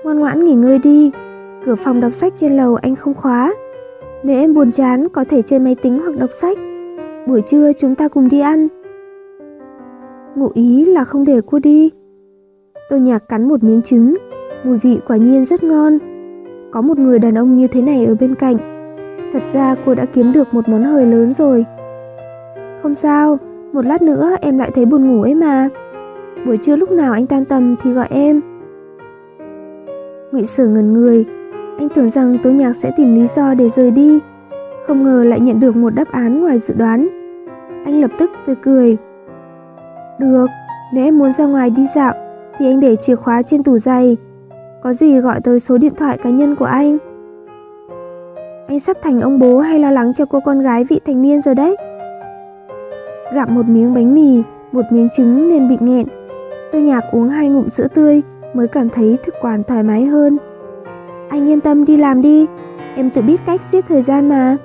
ngoan ngoãn nghỉ ngơi đi. Cửa phòng đọc sách trên lầu anh không khóa. Nếu em buồn chán có thể chơi máy tính hoặc đọc sách. Buổi trưa chúng ta cùng đi ăn. Ngụ ý là không để cô đi. Tôi nhạc cắn một miếng trứng, mùi vị quả nhiên rất ngon. Có một người đàn ông như thế này ở bên cạnh. Thật ra cô đã kiếm được một món hời lớn rồi. Không sao, một lát nữa em lại thấy buồn ngủ ấy mà. Buổi trưa lúc nào anh tan tầm thì gọi em. Ngụy Sử ngẩn người, anh tưởng rằng Tố Nhạc sẽ tìm lý do để rời đi, không ngờ lại nhận được một đáp án ngoài dự đoán. Anh lập tức tươi cười. Được, nếu em muốn ra ngoài đi dạo thì anh để chìa khóa trên tủ giày. Có gì gọi tới số điện thoại cá nhân của anh. Anh sắp thành ông bố hay lo lắng cho cô con gái vị thành niên rồi đấy? Gặm một miếng bánh mì, một miếng trứng nên bị nghẹn. Tôi nhạc uống hai ngụm sữa tươi mới cảm thấy thực quản thoải mái hơn. Anh yên tâm đi làm đi, em tự biết cách giết thời gian mà.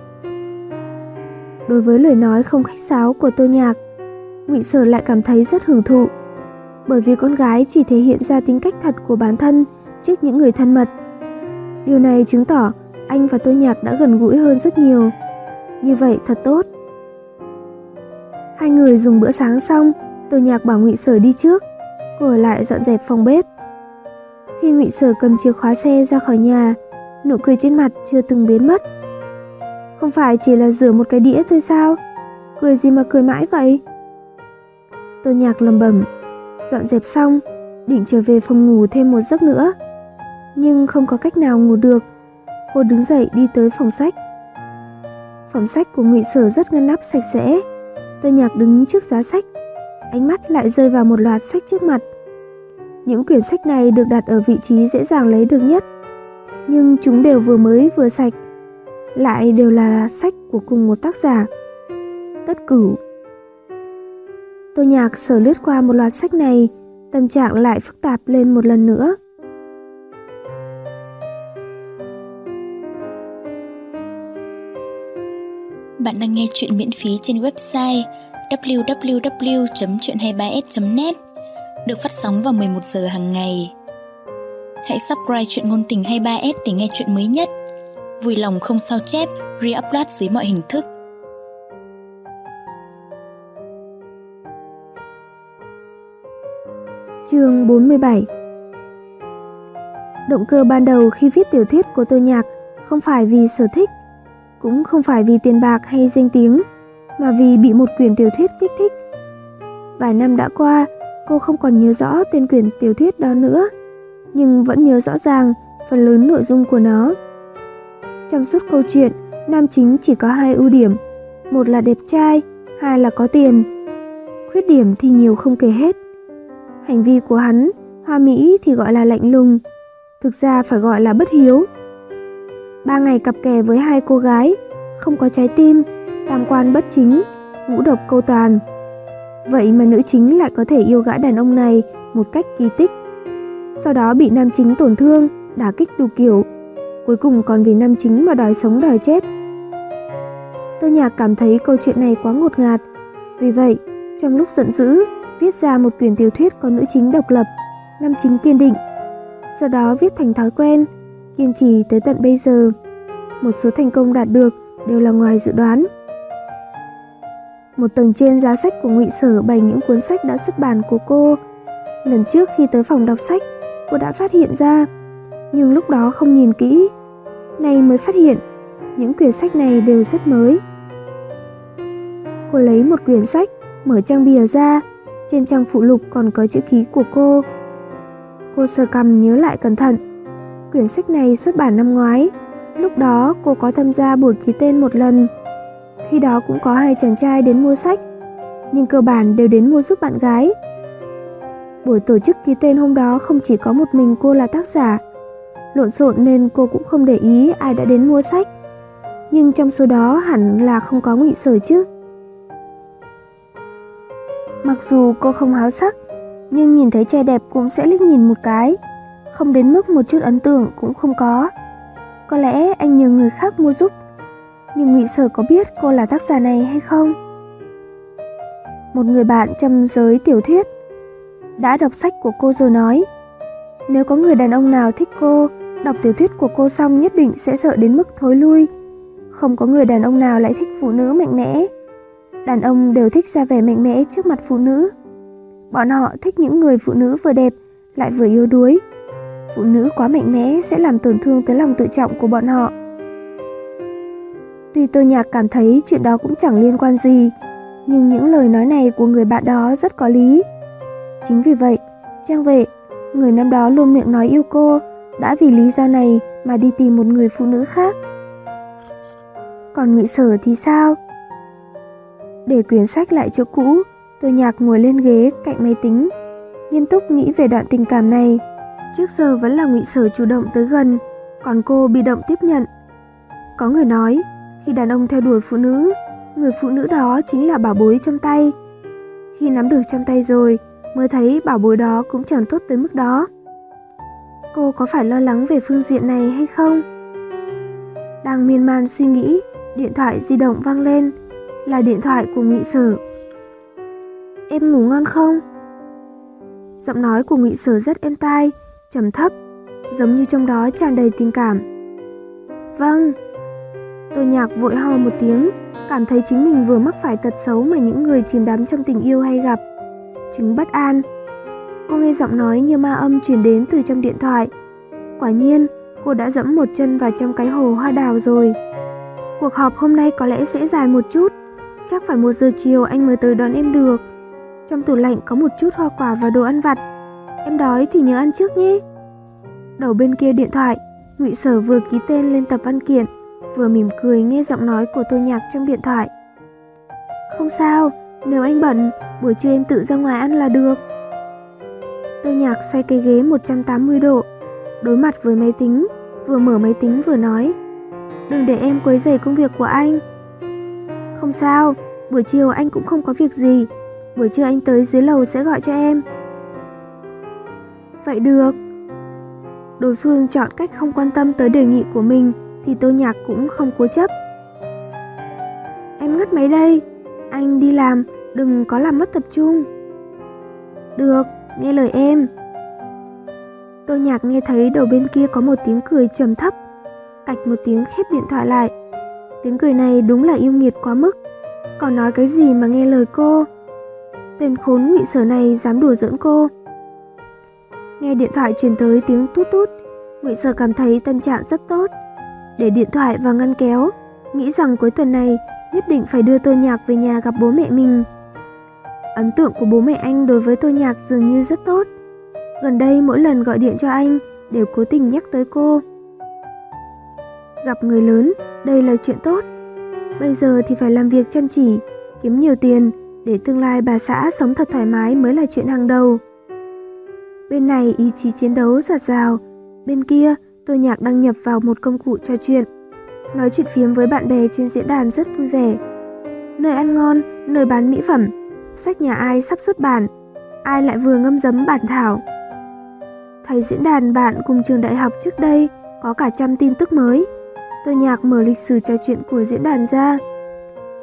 Đối với lời nói không khách sáo của tôi nhạc, Ngụy Sở lại cảm thấy rất hưởng thụ. Bởi vì con gái chỉ thể hiện ra tính cách thật của bản thân trước những người thân mật. Điều này chứng tỏ anh và tôi nhạc đã gần gũi hơn rất nhiều. Như vậy thật tốt. Hai người dùng bữa sáng xong, tôi nhạc bảo Ngụy Sở đi trước, cô ở lại dọn dẹp phòng bếp. Khi Ngụy Sở cầm chìa khóa xe ra khỏi nhà, nụ cười trên mặt chưa từng biến mất. Không phải chỉ là rửa một cái đĩa thôi sao? Cười gì mà cười mãi vậy? Tôi nhạc lầm bẩm, dọn dẹp xong, định trở về phòng ngủ thêm một giấc nữa. Nhưng không có cách nào ngủ được, cô đứng dậy đi tới phòng sách. Phòng sách của Ngụy Sở rất ngăn nắp sạch sẽ. Tôi nhạc đứng trước giá sách, ánh mắt lại rơi vào một loạt sách trước mặt. Những quyển sách này được đặt ở vị trí dễ dàng lấy được nhất, nhưng chúng đều vừa mới vừa sạch, lại đều là sách của cùng một tác giả. Tất cửu Tô Nhạc sở lướt qua một loạt sách này, tâm trạng lại phức tạp lên một lần nữa. Bạn đang nghe chuyện miễn phí trên website www.chuyện23s.net được phát sóng vào 11 giờ hàng ngày. Hãy subscribe chuyện ngôn tình 23s để nghe chuyện mới nhất. Vui lòng không sao chép, re-upload dưới mọi hình thức. Chương 47 Động cơ ban đầu khi viết tiểu thuyết của tôi nhạc không phải vì sở thích, cũng không phải vì tiền bạc hay danh tiếng, mà vì bị một quyển tiểu thuyết kích thích. Vài năm đã qua, cô không còn nhớ rõ tên quyển tiểu thuyết đó nữa, nhưng vẫn nhớ rõ ràng phần lớn nội dung của nó. Trong suốt câu chuyện, nam chính chỉ có hai ưu điểm, một là đẹp trai, hai là có tiền. Khuyết điểm thì nhiều không kể hết. Hành vi của hắn, hoa mỹ thì gọi là lạnh lùng, thực ra phải gọi là bất hiếu. Ba ngày cặp kè với hai cô gái, không có trái tim, tam quan bất chính, ngũ độc câu toàn. Vậy mà nữ chính lại có thể yêu gã đàn ông này một cách kỳ tích. Sau đó bị nam chính tổn thương, đả kích đủ kiểu, cuối cùng còn vì nam chính mà đòi sống đòi chết. Tôi nhạc cảm thấy câu chuyện này quá ngột ngạt, vì vậy, trong lúc giận dữ, viết ra một quyển tiểu thuyết có nữ chính độc lập, nam chính kiên định. Sau đó viết thành thói quen, kiên trì tới tận bây giờ. Một số thành công đạt được đều là ngoài dự đoán. Một tầng trên giá sách của ngụy Sở bày những cuốn sách đã xuất bản của cô. Lần trước khi tới phòng đọc sách, cô đã phát hiện ra, nhưng lúc đó không nhìn kỹ. Nay mới phát hiện, những quyển sách này đều rất mới. Cô lấy một quyển sách, mở trang bìa ra, trên trang phụ lục còn có chữ ký của cô. Cô sờ cầm nhớ lại cẩn thận. Quyển sách này xuất bản năm ngoái. Lúc đó cô có tham gia buổi ký tên một lần. Khi đó cũng có hai chàng trai đến mua sách, nhưng cơ bản đều đến mua giúp bạn gái. Buổi tổ chức ký tên hôm đó không chỉ có một mình cô là tác giả. Lộn xộn nên cô cũng không để ý ai đã đến mua sách. Nhưng trong số đó hẳn là không có ngụy sở chứ. Mặc dù cô không háo sắc, nhưng nhìn thấy trai đẹp cũng sẽ liếc nhìn một cái, không đến mức một chút ấn tượng cũng không có. Có lẽ anh nhờ người khác mua giúp, nhưng Ngụy Sở có biết cô là tác giả này hay không? Một người bạn trong giới tiểu thuyết đã đọc sách của cô rồi nói, nếu có người đàn ông nào thích cô, đọc tiểu thuyết của cô xong nhất định sẽ sợ đến mức thối lui. Không có người đàn ông nào lại thích phụ nữ mạnh mẽ. Đàn ông đều thích ra vẻ mạnh mẽ trước mặt phụ nữ. Bọn họ thích những người phụ nữ vừa đẹp lại vừa yếu đuối. Phụ nữ quá mạnh mẽ sẽ làm tổn thương tới lòng tự trọng của bọn họ. Tuy Tô Nhạc cảm thấy chuyện đó cũng chẳng liên quan gì, nhưng những lời nói này của người bạn đó rất có lý. Chính vì vậy, Trang Vệ, người năm đó luôn miệng nói yêu cô, đã vì lý do này mà đi tìm một người phụ nữ khác. Còn Ngụy Sở thì sao? Để quyển sách lại chỗ cũ, Tô Nhạc ngồi lên ghế cạnh máy tính, nghiêm túc nghĩ về đoạn tình cảm này. Trước giờ vẫn là Ngụy Sở chủ động tới gần, còn cô bị động tiếp nhận. Có người nói, khi đàn ông theo đuổi phụ nữ, người phụ nữ đó chính là bảo bối trong tay. Khi nắm được trong tay rồi, mới thấy bảo bối đó cũng chẳng tốt tới mức đó. Cô có phải lo lắng về phương diện này hay không? Đang miên man suy nghĩ, điện thoại di động vang lên, là điện thoại của Ngụy Sở. Em ngủ ngon không? Giọng nói của Ngụy Sở rất êm tai, trầm thấp, giống như trong đó tràn đầy tình cảm. Vâng. Tô Nhạc vội ho một tiếng, cảm thấy chính mình vừa mắc phải tật xấu mà những người chìm đắm trong tình yêu hay gặp. Chứng bất an. Cô nghe giọng nói như ma âm truyền đến từ trong điện thoại. Quả nhiên, cô đã dẫm một chân vào trong cái hồ hoa đào rồi. Cuộc họp hôm nay có lẽ sẽ dài một chút, chắc phải một giờ chiều anh mới tới đón em được. Trong tủ lạnh có một chút hoa quả và đồ ăn vặt. Em đói thì nhớ ăn trước nhé. Đầu bên kia điện thoại, Ngụy Sở vừa ký tên lên tập văn kiện, vừa mỉm cười nghe giọng nói của Tô Nhạc trong điện thoại. Không sao, nếu anh bận, buổi trưa em tự ra ngoài ăn là được. Tô Nhạc xoay cái ghế 180 độ, đối mặt với máy tính, vừa mở máy tính vừa nói. Đừng để em quấy rầy công việc của anh. Không sao, buổi chiều anh cũng không có việc gì, buổi trưa anh tới dưới lầu sẽ gọi cho em. Vậy được. Đối phương chọn cách không quan tâm tới đề nghị của mình thì Tô Nhạc cũng không cố chấp. Em ngắt máy đây, anh đi làm, đừng có làm mất tập trung. Được, nghe lời em. Tô Nhạc nghe thấy đầu bên kia có một tiếng cười trầm thấp, cạch một tiếng khép điện thoại lại. Tiếng cười này đúng là yêu nghiệt quá mức, còn nói cái gì mà nghe lời cô. Tên khốn ngụy sở này dám đùa giỡn cô. Nghe điện thoại truyền tới tiếng tút tút, ngụy sở cảm thấy tâm trạng rất tốt. Để điện thoại vào ngăn kéo, nghĩ rằng cuối tuần này nhất định phải đưa Tô Nhạc về nhà gặp bố mẹ mình. Ấn tượng của bố mẹ anh đối với Tô Nhạc dường như rất tốt. Gần đây mỗi lần gọi điện cho anh đều cố tình nhắc tới cô. Gặp người lớn, đây là chuyện tốt. Bây giờ thì phải làm việc chăm chỉ, kiếm nhiều tiền để tương lai bà xã sống thật thoải mái mới là chuyện hàng đầu. Bên này ý chí chiến đấu giạt rào, bên kia tôi Nhạc đăng nhập vào một công cụ trò chuyện. Nói chuyện phiếm với bạn bè trên diễn đàn rất vui vẻ. Nơi ăn ngon, nơi bán mỹ phẩm, sách nhà ai sắp xuất bản, ai lại vừa ngâm dấm bản thảo. Thấy diễn đàn bạn cùng trường đại học trước đây có cả trăm tin tức mới. tôi Nhạc mở lịch sử trò chuyện của diễn đàn ra.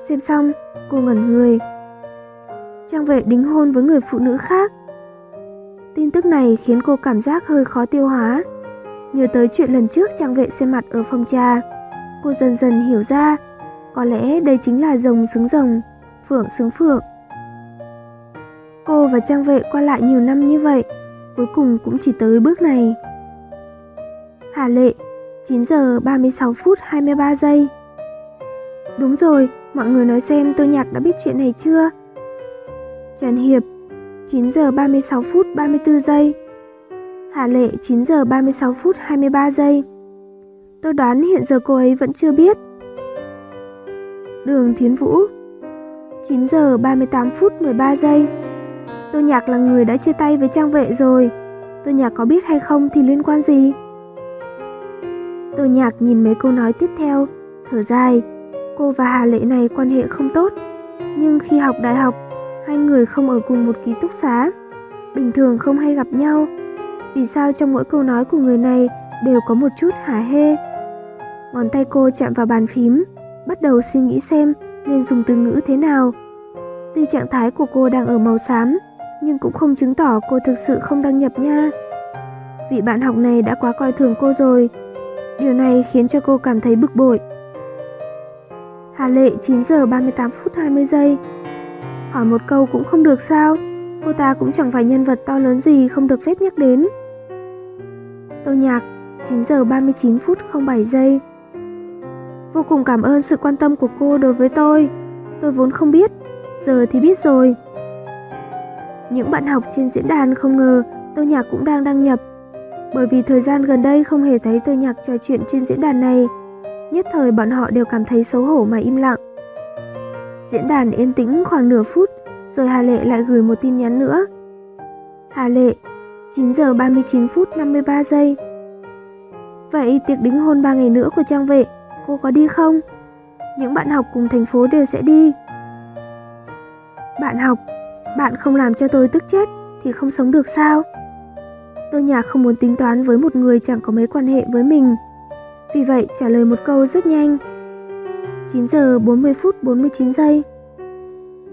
Xem xong, cô ngẩn người. Trang vệ đính hôn với người phụ nữ khác. Tin tức này khiến cô cảm giác hơi khó tiêu hóa. Nhớ tới chuyện lần trước trang vệ xem mặt ở phòng trà, cô dần dần hiểu ra, có lẽ đây chính là rồng xứng rồng, phượng xứng phượng. Cô và trang vệ qua lại nhiều năm như vậy, cuối cùng cũng chỉ tới bước này. Hà Lệ, 9 giờ 36 phút 23 giây. Đúng rồi, mọi người nói xem tôi nhạc đã biết chuyện này chưa? Trần Hiệp, 9 giờ 36 phút 34 giây. Hà Lệ 9 giờ 36 phút 23 giây. Tôi đoán hiện giờ cô ấy vẫn chưa biết. Đường Thiến Vũ 9 giờ 38 phút 13 giây. Tô Nhạc là người đã chia tay với Trang Vệ rồi. Tô Nhạc có biết hay không thì liên quan gì? Tô Nhạc nhìn mấy câu nói tiếp theo, thở dài. Cô và Hà Lệ này quan hệ không tốt. Nhưng khi học đại học, hai người không ở cùng một ký túc xá. Bình thường không hay gặp nhau. Vì sao trong mỗi câu nói của người này đều có một chút hả hê? Ngón tay cô chạm vào bàn phím, bắt đầu suy nghĩ xem nên dùng từ ngữ thế nào. Tuy trạng thái của cô đang ở màu xám, nhưng cũng không chứng tỏ cô thực sự không đăng nhập nha. Vị bạn học này đã quá coi thường cô rồi. Điều này khiến cho cô cảm thấy bực bội. Hà Lệ 9 giờ 38 phút 20 giây. Hỏi một câu cũng không được sao? Cô ta cũng chẳng phải nhân vật to lớn gì không được phép nhắc đến. Tô Nhạc 9 giờ 39 phút 07 giây. Vô cùng cảm ơn sự quan tâm của cô đối với tôi. Tôi vốn không biết, giờ thì biết rồi. Những bạn học trên diễn đàn không ngờ Tô Nhạc cũng đang đăng nhập. Bởi vì thời gian gần đây không hề thấy Tô Nhạc trò chuyện trên diễn đàn này, nhất thời bọn họ đều cảm thấy xấu hổ mà im lặng. Diễn đàn yên tĩnh khoảng nửa phút, rồi Hà Lệ lại gửi một tin nhắn nữa. Hà Lệ, 9 giờ 39 phút 53 giây. Vậy tiệc đính hôn 3 ngày nữa của Trang Vệ, cô có đi không? Những bạn học cùng thành phố đều sẽ đi. Bạn học, bạn không làm cho tôi tức chết thì không sống được sao? Tôi nhạc không muốn tính toán với một người chẳng có mấy quan hệ với mình. Vì vậy trả lời một câu rất nhanh. 9 giờ 40 phút 49 giây.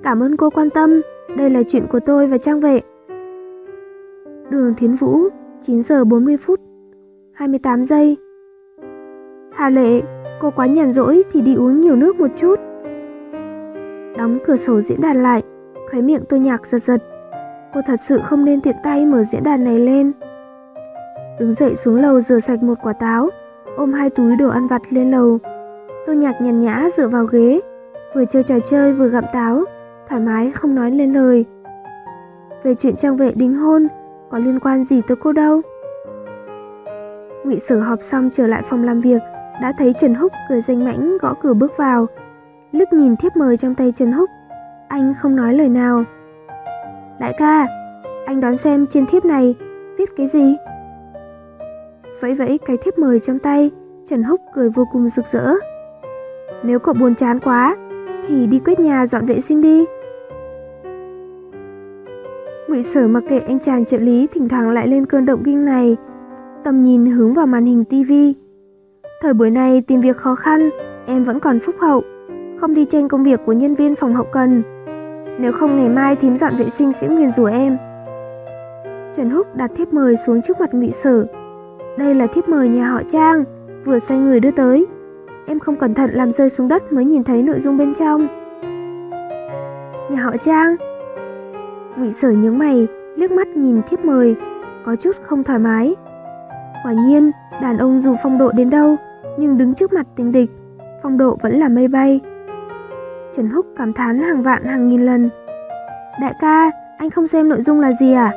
Cảm ơn cô quan tâm, đây là chuyện của tôi và Trang Vệ. Đường Thiến Vũ, 9 giờ 40 phút 28 giây. Hà Lệ, cô quá nhàn rỗi thì đi uống nhiều nước một chút. Đóng cửa sổ diễn đàn lại, khóe miệng tôi nhạc giật giật. Cô thật sự không nên tiện tay mở diễn đàn này lên. Đứng dậy xuống lầu rửa sạch một quả táo, ôm hai túi đồ ăn vặt lên lầu. Tô nhạc nhàn nhã dựa vào ghế, vừa chơi trò chơi vừa gặm táo, thoải mái không nói lên lời. Về chuyện trang vệ đính hôn, có liên quan gì tới cô đâu. Ngụy Sở họp xong trở lại phòng làm việc, đã thấy Trần Húc cười danh mãnh gõ cửa bước vào. Lức nhìn thiếp mời trong tay Trần Húc, anh không nói lời nào. Đại ca, anh đoán xem trên thiếp này viết cái gì? Vẫy vẫy cái thiếp mời trong tay, Trần Húc cười vô cùng rực rỡ. Nếu cậu buồn chán quá, thì đi quét nhà dọn vệ sinh đi. Ngụy Sở mặc kệ anh chàng trợ lý thỉnh thoảng lại lên cơn động kinh này, tầm nhìn hướng vào màn hình tivi. Thời buổi này tìm việc khó khăn, em vẫn còn phúc hậu, không đi tranh công việc của nhân viên phòng hậu cần. Nếu không ngày mai thím dọn vệ sinh sẽ nguyền rủa em. Trần Húc đặt thiếp mời xuống trước mặt Ngụy Sở. Đây là thiếp mời nhà họ Trang, vừa sai người đưa tới. Em không cẩn thận làm rơi xuống đất mới nhìn thấy nội dung bên trong. Nhà họ Trang, Ngụy Sở nhướng mày, liếc mắt nhìn thiếp mời, có chút không thoải mái. Quả nhiên, đàn ông dù phong độ đến đâu, nhưng đứng trước mặt tình địch, phong độ vẫn là mây bay. Trần Húc cảm thán hàng vạn hàng nghìn lần. Đại ca, anh không xem nội dung là gì à?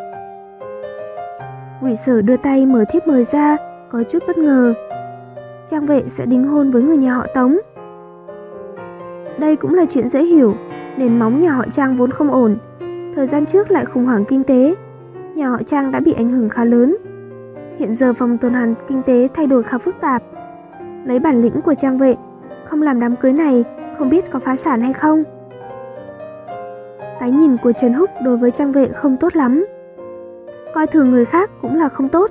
Ngụy Sở đưa tay mở thiếp mời ra, có chút bất ngờ. Trang vệ sẽ đính hôn với người nhà họ Tống. Đây cũng là chuyện dễ hiểu, nền móng nhà họ Trang vốn không ổn, Thời gian trước lại khủng hoảng kinh tế, nhà họ Trang đã bị ảnh hưởng khá lớn. Hiện giờ vòng tuần hoàn kinh tế thay đổi khá phức tạp. Lấy bản lĩnh của Trang vệ, không làm đám cưới này không biết có phá sản hay không. Cái nhìn của Trần Húc đối với Trang vệ không tốt lắm. Coi thường người khác cũng là không tốt.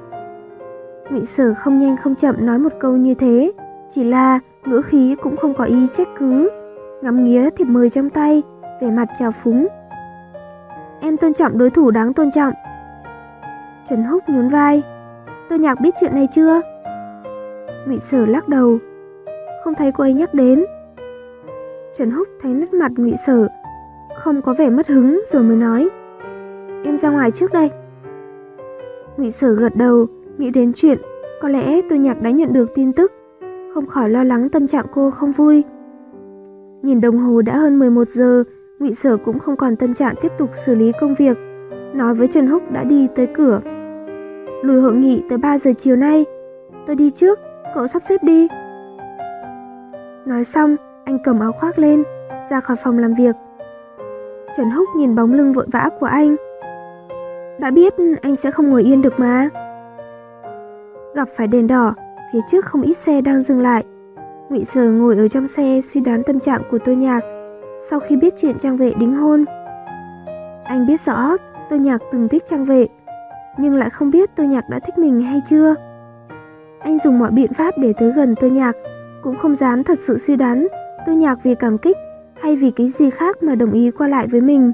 Ngụy Sở không nhanh không chậm nói một câu như thế, chỉ là ngữ khí cũng không có ý trách cứ, ngắm nghía thịt mời trong tay, vẻ mặt trào phúng. Em tôn trọng đối thủ đáng tôn trọng. Trần Húc nhún vai. Tôi nhạc biết chuyện này chưa? Ngụy Sở lắc đầu. Không thấy cô ấy nhắc đến. Trần Húc thấy nét mặt Ngụy Sở, không có vẻ mất hứng rồi mới nói. Em ra ngoài trước đây. Ngụy Sở gật đầu, nghĩ đến chuyện có lẽ tôi nhạc đã nhận được tin tức, không khỏi lo lắng tâm trạng cô không vui. Nhìn đồng hồ đã hơn 11 giờ, Ngụy Sở cũng không còn tâm trạng tiếp tục xử lý công việc, nói với Trần Húc đã đi tới cửa. Lùi hội nghị tới 3 giờ chiều nay, tôi đi trước, cậu sắp xếp đi. Nói xong, anh cầm áo khoác lên, ra khỏi phòng làm việc. Trần Húc nhìn bóng lưng vội vã của anh. Đã biết anh sẽ không ngồi yên được mà. Gặp phải đèn đỏ, phía trước không ít xe đang dừng lại. Ngụy Sở ngồi ở trong xe suy đoán tâm trạng của Tô Nhạc sau khi biết chuyện Trang Vệ đính hôn. Anh biết rõ Tô Nhạc từng thích Trang Vệ, nhưng lại không biết Tô Nhạc đã thích mình hay chưa. Anh dùng mọi biện pháp để tới gần Tô Nhạc, cũng không dám thật sự suy đoán Tô Nhạc vì cảm kích hay vì cái gì khác mà đồng ý qua lại với mình.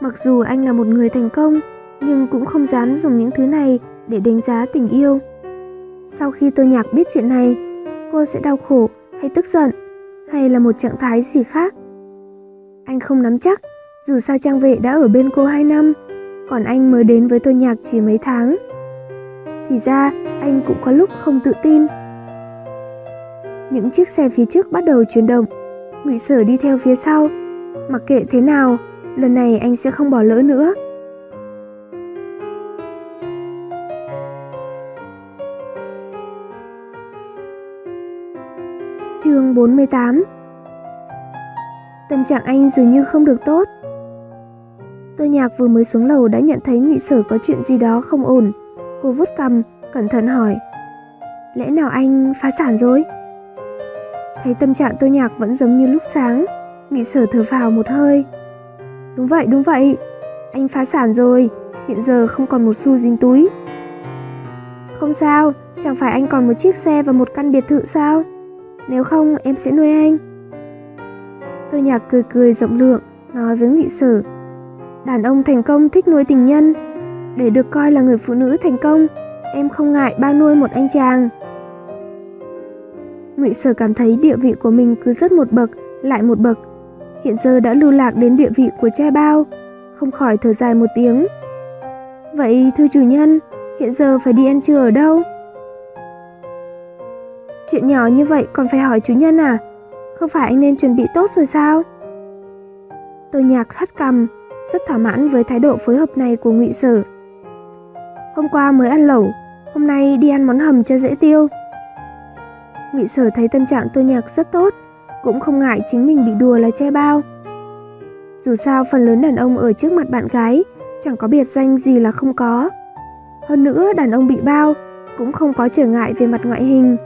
Mặc dù anh là một người thành công, nhưng cũng không dám dùng những thứ này để đánh giá tình yêu. Sau khi tôi Nhạc biết chuyện này, cô sẽ đau khổ hay tức giận hay là một trạng thái gì khác. Anh không nắm chắc, dù sao Trang Vệ đã ở bên cô 2 năm, còn anh mới đến với tôi Nhạc chỉ mấy tháng. Thì ra, anh cũng có lúc không tự tin. Những chiếc xe phía trước bắt đầu chuyển động, Ngụy Sở đi theo phía sau. Mặc kệ thế nào, lần này anh sẽ không bỏ lỡ nữa. Chương 48 Tâm trạng anh dường như không được tốt. Tô Nhạc vừa mới xuống lầu đã nhận thấy Ngụy Sở có chuyện gì đó không ổn. Cô vút cầm cẩn thận hỏi. Lẽ nào anh phá sản rồi? Thấy tâm trạng Tô Nhạc vẫn giống như lúc sáng, Ngụy Sở thở vào một hơi. Đúng vậy, đúng vậy, anh phá sản rồi, hiện giờ không còn một xu dính túi. Không sao, chẳng phải anh còn một chiếc xe và một căn biệt thự sao? Nếu không em sẽ nuôi anh. Tôi nhạc cười cười rộng lượng, nói với Ngụy Sở. Đàn ông thành công thích nuôi tình nhân. Để được coi là người phụ nữ thành công, em không ngại bao nuôi một anh chàng. Ngụy Sở cảm thấy địa vị của mình cứ rất một bậc, lại một bậc. Hiện giờ đã lưu lạc đến địa vị của trai bao, không khỏi thở dài một tiếng. Vậy thưa chủ nhân, hiện giờ phải đi ăn trưa ở đâu? Chuyện nhỏ như vậy còn phải hỏi chủ nhân à? Không phải anh nên chuẩn bị tốt rồi sao? Tô nhạc hất cằm, rất thỏa mãn với thái độ phối hợp này của ngụy Sở. Hôm qua mới ăn lẩu, hôm nay đi ăn món hầm cho dễ tiêu. Ngụy Sở thấy tâm trạng Tô Nhạc rất tốt, cũng không ngại chính mình bị đùa là che bao. Dù sao phần lớn đàn ông ở trước mặt bạn gái chẳng có biệt danh gì là không có. Hơn nữa đàn ông bị bao cũng không có trở ngại về mặt ngoại hình.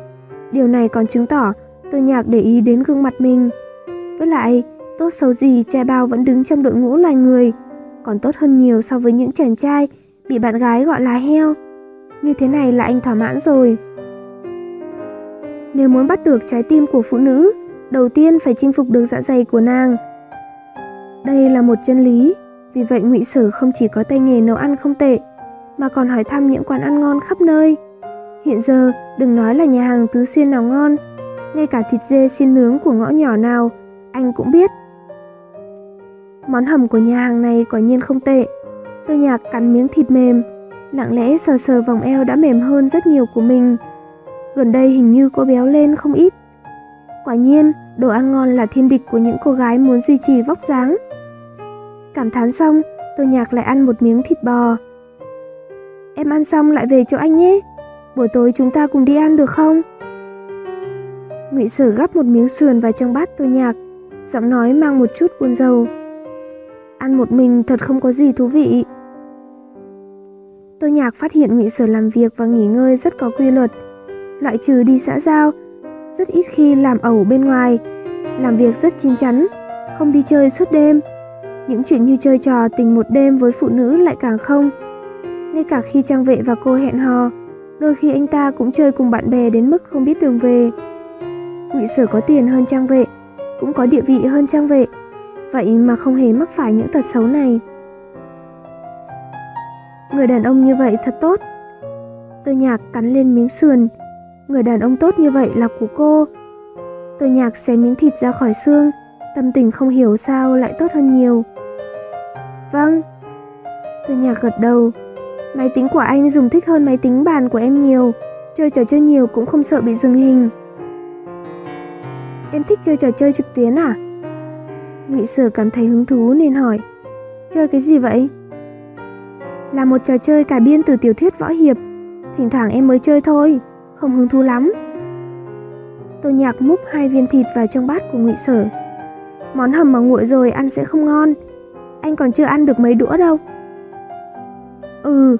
Điều này còn chứng tỏ Tô Nhạc để ý đến gương mặt mình. Với lại, tốt xấu gì che bao vẫn đứng trong đội ngũ loài người, còn tốt hơn nhiều so với những chàng trai bị bạn gái gọi là heo. Như thế này là anh thỏa mãn rồi. Nếu muốn bắt được trái tim của phụ nữ, đầu tiên phải chinh phục được dạ dày của nàng. Đây là một chân lý, vì vậy Ngụy Sở không chỉ có tay nghề nấu ăn không tệ, mà còn hỏi thăm những quán ăn ngon khắp nơi. Hiện giờ, đừng nói là nhà hàng tứ xuyên nào ngon, ngay cả thịt dê xiên nướng của ngõ nhỏ nào, anh cũng biết. Món hầm của nhà hàng này quả nhiên không tệ. Tôi nhạc cắn miếng thịt mềm, lặng lẽ sờ sờ vòng eo đã mềm hơn rất nhiều của mình. Gần đây hình như cô béo lên không ít. Quả nhiên, đồ ăn ngon là thiên địch của những cô gái muốn duy trì vóc dáng. Cảm thán xong, tôi nhạc lại ăn một miếng thịt bò. Em ăn xong lại về chỗ anh nhé. Buổi tối chúng ta cùng đi ăn được không? Ngụy Sở gắp một miếng sườn vào trong bát tôi nhạc, giọng nói mang một chút buồn rầu. Ăn một mình thật không có gì thú vị. Tôi nhạc phát hiện Ngụy Sở làm việc và nghỉ ngơi rất có quy luật, loại trừ đi xã giao, rất ít khi làm ẩu bên ngoài, làm việc rất chín chắn, không đi chơi suốt đêm. Những chuyện như chơi trò tình một đêm với phụ nữ lại càng không. Ngay cả khi trang vệ và cô hẹn hò, đôi khi anh ta cũng chơi cùng bạn bè đến mức không biết đường về. Ngụy Sở có tiền hơn trang vệ, cũng có địa vị hơn trang vệ, vậy mà không hề mắc phải những tật xấu này. Người đàn ông như vậy thật tốt. Tôi nhạc cắn lên miếng sườn, người đàn ông tốt như vậy là của cô. Tôi nhạc xé miếng thịt ra khỏi xương, tâm tình không hiểu sao lại tốt hơn nhiều. Vâng. Tôi nhạc gật đầu. Máy tính của anh dùng thích hơn máy tính bàn của em nhiều. Chơi trò chơi nhiều cũng không sợ bị dừng hình. Em thích chơi trò chơi trực tuyến à? Ngụy Sở cảm thấy hứng thú nên hỏi. Chơi cái gì vậy? Là một trò chơi cải biên từ tiểu thuyết võ hiệp. Thỉnh thoảng em mới chơi thôi, không hứng thú lắm. Tô nhạc múc hai viên thịt vào trong bát của Ngụy Sở. Món hầm mà nguội rồi ăn sẽ không ngon. Anh còn chưa ăn được mấy đũa đâu. Ừ.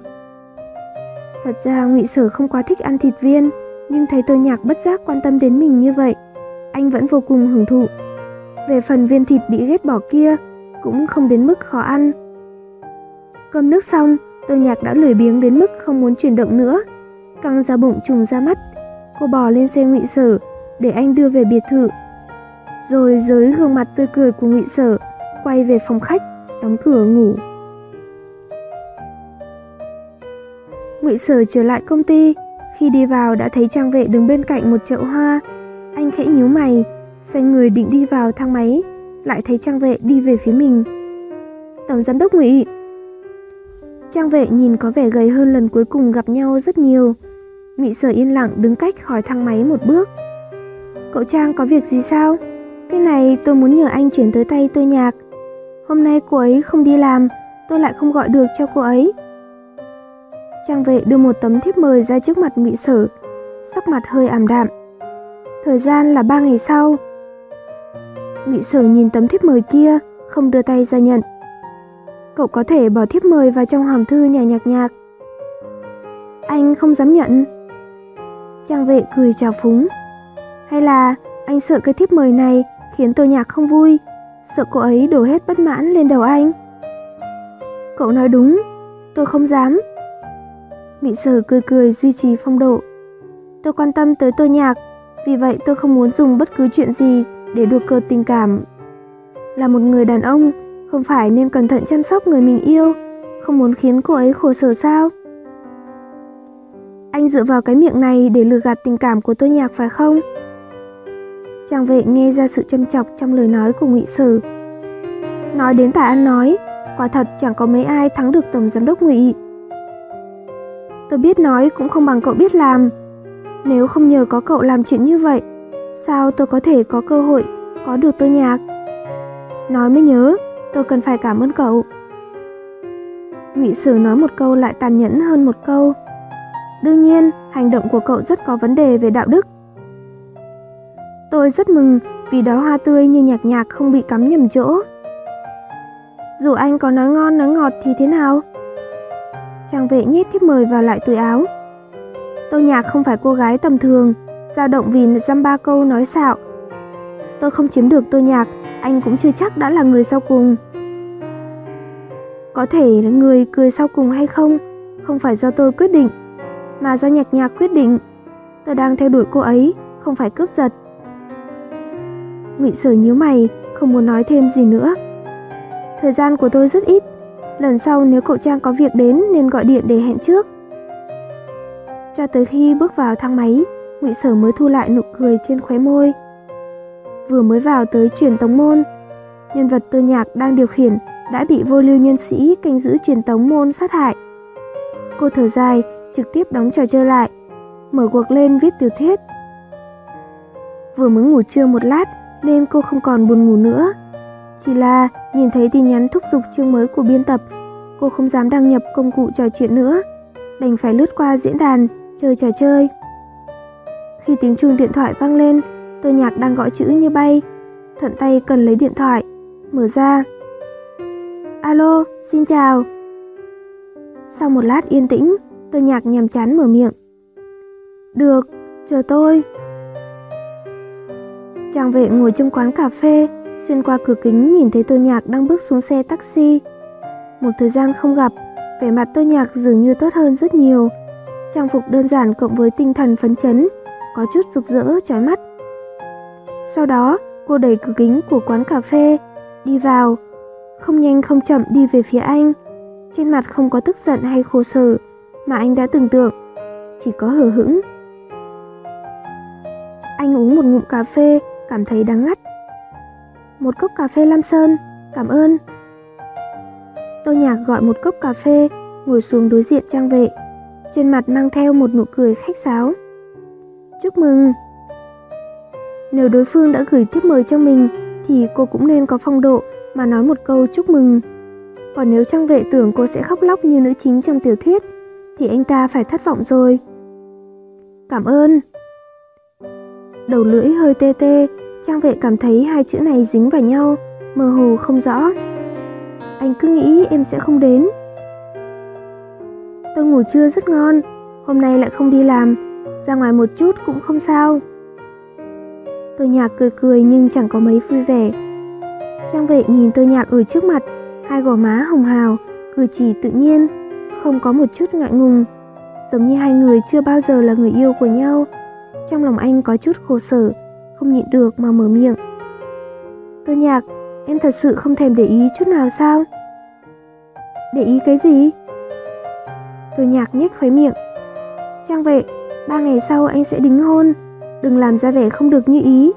Thật ra Ngụy Sở không quá thích ăn thịt viên, nhưng thấy tôi nhạc bất giác quan tâm đến mình như vậy, anh vẫn vô cùng hưởng thụ. Về phần viên thịt bị ghét bỏ kia, cũng không đến mức khó ăn. Cơm nước xong, tôi nhạc đã lười biếng đến mức không muốn chuyển động nữa. Căng ra bụng trùng ra mắt, cô bò lên xe ngụy sở để anh đưa về biệt thự. Rồi dưới gương mặt tươi cười của ngụy sở, quay về phòng khách, đóng cửa ngủ. Ngụy Sở trở lại công ty, khi đi vào đã thấy trang vệ đứng bên cạnh một chậu hoa. Anh khẽ nhíu mày, xoay người định đi vào thang máy, lại thấy trang vệ đi về phía mình. Tổng giám đốc Ngụy. Trang vệ nhìn có vẻ gầy hơn lần cuối cùng gặp nhau rất nhiều. Ngụy Sở yên lặng đứng cách khỏi thang máy một bước. Cậu Trang có việc gì sao? Cái này tôi muốn nhờ anh chuyển tới tay tôi nhạc. Hôm nay cô ấy không đi làm, tôi lại không gọi được cho cô ấy. Trang vệ đưa một tấm thiếp mời ra trước mặt Ngụy Sở, sắc mặt hơi ảm đạm. Thời gian là ba ngày sau. Ngụy Sở nhìn tấm thiếp mời kia, không đưa tay ra nhận. Cậu có thể bỏ thiếp mời vào trong hòm thư nhà nhạc nhạc. Anh không dám nhận. Trang vệ cười chào phúng. Hay là anh sợ cái thiếp mời này khiến tôi nhạc không vui, sợ cô ấy đổ hết bất mãn lên đầu anh. Cậu nói đúng, tôi không dám. Mị sở cười cười duy trì phong độ. Tôi quan tâm tới tôi nhạc, vì vậy tôi không muốn dùng bất cứ chuyện gì để đùa cợt tình cảm. Là một người đàn ông, không phải nên cẩn thận chăm sóc người mình yêu, không muốn khiến cô ấy khổ sở sao? Anh dựa vào cái miệng này để lừa gạt tình cảm của tôi nhạc phải không? Chàng vệ nghe ra sự châm chọc trong lời nói của Ngụy Sở. Nói đến tài ăn nói, quả thật chẳng có mấy ai thắng được tổng giám đốc Ngụy. Tôi biết nói cũng không bằng cậu biết làm. Nếu không nhờ có cậu làm chuyện như vậy, sao tôi có thể có cơ hội có được tôi nhạc? Nói mới nhớ, tôi cần phải cảm ơn cậu. Ngụy Sử nói một câu lại tàn nhẫn hơn một câu. Đương nhiên, hành động của cậu rất có vấn đề về đạo đức. Tôi rất mừng vì đó hoa tươi như nhạc nhạc không bị cắm nhầm chỗ. Dù anh có nói ngon nói ngọt thì thế nào? Trang vệ nhét thiếp mời vào lại túi áo. Tô Nhạc không phải cô gái tầm thường, dao động vì dăm ba câu nói xạo. Tôi không chiếm được Tô Nhạc, anh cũng chưa chắc đã là người sau cùng. Có thể là người cười sau cùng hay không, không phải do tôi quyết định, mà do Nhạc Nhạc quyết định. Tôi đang theo đuổi cô ấy, không phải cướp giật. Ngụy Sở nhíu mày, không muốn nói thêm gì nữa. Thời gian của tôi rất ít, Lần sau nếu cậu Trang có việc đến nên gọi điện để hẹn trước. Cho tới khi bước vào thang máy, Ngụy Sở mới thu lại nụ cười trên khóe môi. Vừa mới vào tới truyền tống môn, nhân vật Tư Nhạc đang điều khiển đã bị vô lưu nhân sĩ canh giữ truyền tống môn sát hại. Cô thở dài, trực tiếp đóng trò chơi lại, mở cuộc lên viết tiểu thuyết. Vừa mới ngủ trưa một lát nên cô không còn buồn ngủ nữa. Chỉ là nhìn thấy tin nhắn thúc giục chương mới của biên tập, cô không dám đăng nhập công cụ trò chuyện nữa, đành phải lướt qua diễn đàn, chơi trò chơi. Khi tiếng chuông điện thoại vang lên, tôi nhạc đang gõ chữ như bay, thuận tay cần lấy điện thoại, mở ra. Alo, xin chào. Sau một lát yên tĩnh, tôi nhạc nhằm chán mở miệng. Được, chờ tôi. Chàng vệ ngồi trong quán cà phê, Xuyên qua cửa kính nhìn thấy Tô Nhạc đang bước xuống xe taxi. Một thời gian không gặp, vẻ mặt Tô Nhạc dường như tốt hơn rất nhiều. Trang phục đơn giản cộng với tinh thần phấn chấn, có chút rực rỡ chói mắt. Sau đó, cô đẩy cửa kính của quán cà phê, đi vào, không nhanh không chậm đi về phía anh. Trên mặt không có tức giận hay khổ sở mà anh đã tưởng tượng, chỉ có hờ hững. Anh uống một ngụm cà phê, cảm thấy đắng ngắt một cốc cà phê Lam Sơn, cảm ơn. Tô Nhạc gọi một cốc cà phê, ngồi xuống đối diện trang vệ. Trên mặt mang theo một nụ cười khách sáo. Chúc mừng! Nếu đối phương đã gửi tiếp mời cho mình thì cô cũng nên có phong độ mà nói một câu chúc mừng. Còn nếu trang vệ tưởng cô sẽ khóc lóc như nữ chính trong tiểu thuyết thì anh ta phải thất vọng rồi. Cảm ơn. Đầu lưỡi hơi tê tê, trang vệ cảm thấy hai chữ này dính vào nhau, mơ hồ không rõ. Anh cứ nghĩ em sẽ không đến. Tôi ngủ trưa rất ngon, hôm nay lại không đi làm, ra ngoài một chút cũng không sao. Tôi nhạc cười cười nhưng chẳng có mấy vui vẻ. Trang vệ nhìn tôi nhạc ở trước mặt, hai gò má hồng hào, cử chỉ tự nhiên, không có một chút ngại ngùng, giống như hai người chưa bao giờ là người yêu của nhau. Trong lòng anh có chút khổ sở, không nhịn được mà mở miệng. Tôi nhạc, em thật sự không thèm để ý chút nào sao? Để ý cái gì? Tôi nhạc nhếch khóe miệng. Trang vệ, ba ngày sau anh sẽ đính hôn, đừng làm ra vẻ không được như ý.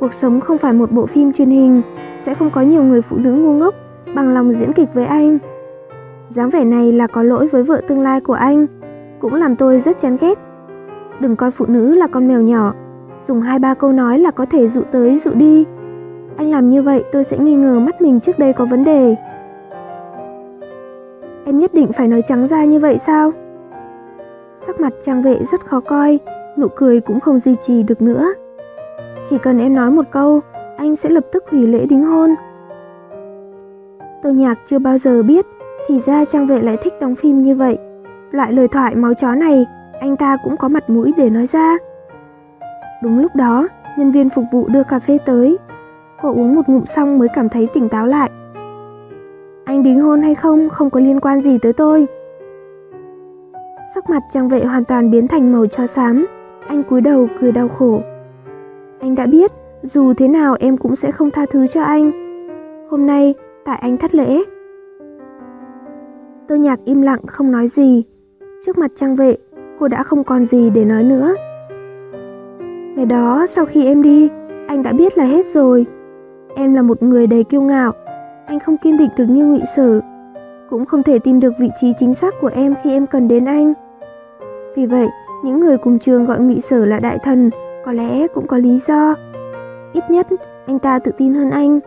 Cuộc sống không phải một bộ phim truyền hình, sẽ không có nhiều người phụ nữ ngu ngốc bằng lòng diễn kịch với anh. dáng vẻ này là có lỗi với vợ tương lai của anh, cũng làm tôi rất chán ghét. Đừng coi phụ nữ là con mèo nhỏ, dùng hai ba câu nói là có thể dụ tới dụ đi. Anh làm như vậy tôi sẽ nghi ngờ mắt mình trước đây có vấn đề. Em nhất định phải nói trắng ra như vậy sao? Sắc mặt trang vệ rất khó coi, nụ cười cũng không duy trì được nữa. Chỉ cần em nói một câu, anh sẽ lập tức hủy lễ đính hôn. Tô Nhạc chưa bao giờ biết, thì ra trang vệ lại thích đóng phim như vậy. Loại lời thoại máu chó này, anh ta cũng có mặt mũi để nói ra. Đúng lúc đó, nhân viên phục vụ đưa cà phê tới. Cô uống một ngụm xong mới cảm thấy tỉnh táo lại. Anh đính hôn hay không không có liên quan gì tới tôi. Sắc mặt trang vệ hoàn toàn biến thành màu cho xám. Anh cúi đầu cười đau khổ. Anh đã biết, dù thế nào em cũng sẽ không tha thứ cho anh. Hôm nay, tại anh thất lễ. Tô nhạc im lặng không nói gì. Trước mặt trang vệ, cô đã không còn gì để nói nữa. Ngày đó, sau khi em đi, anh đã biết là hết rồi. Em là một người đầy kiêu ngạo, anh không kiên định được như ngụy sử, cũng không thể tìm được vị trí chính xác của em khi em cần đến anh. Vì vậy, những người cùng trường gọi ngụy sở là đại thần có lẽ cũng có lý do. Ít nhất, anh ta tự tin hơn anh,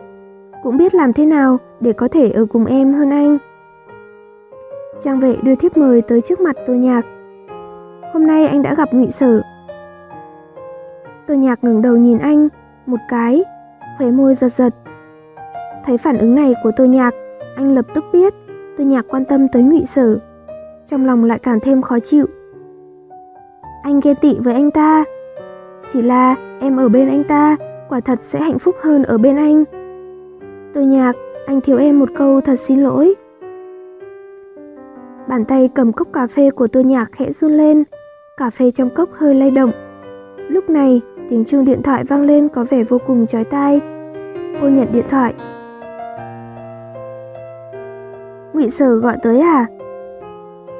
cũng biết làm thế nào để có thể ở cùng em hơn anh. Trang vệ đưa thiếp mời tới trước mặt Tô Nhạc. Hôm nay anh đã gặp ngụy sở tôi Nhạc ngẩng đầu nhìn anh, một cái, khóe môi giật giật. Thấy phản ứng này của tôi Nhạc, anh lập tức biết tôi Nhạc quan tâm tới ngụy sở. Trong lòng lại càng thêm khó chịu. Anh ghen tị với anh ta. Chỉ là em ở bên anh ta, quả thật sẽ hạnh phúc hơn ở bên anh. tôi Nhạc, anh thiếu em một câu thật xin lỗi. Bàn tay cầm cốc cà phê của tôi Nhạc khẽ run lên, cà phê trong cốc hơi lay động. Lúc này, tiếng chuông điện thoại vang lên có vẻ vô cùng chói tai. Cô nhận điện thoại, Ngụy Sở gọi tới à?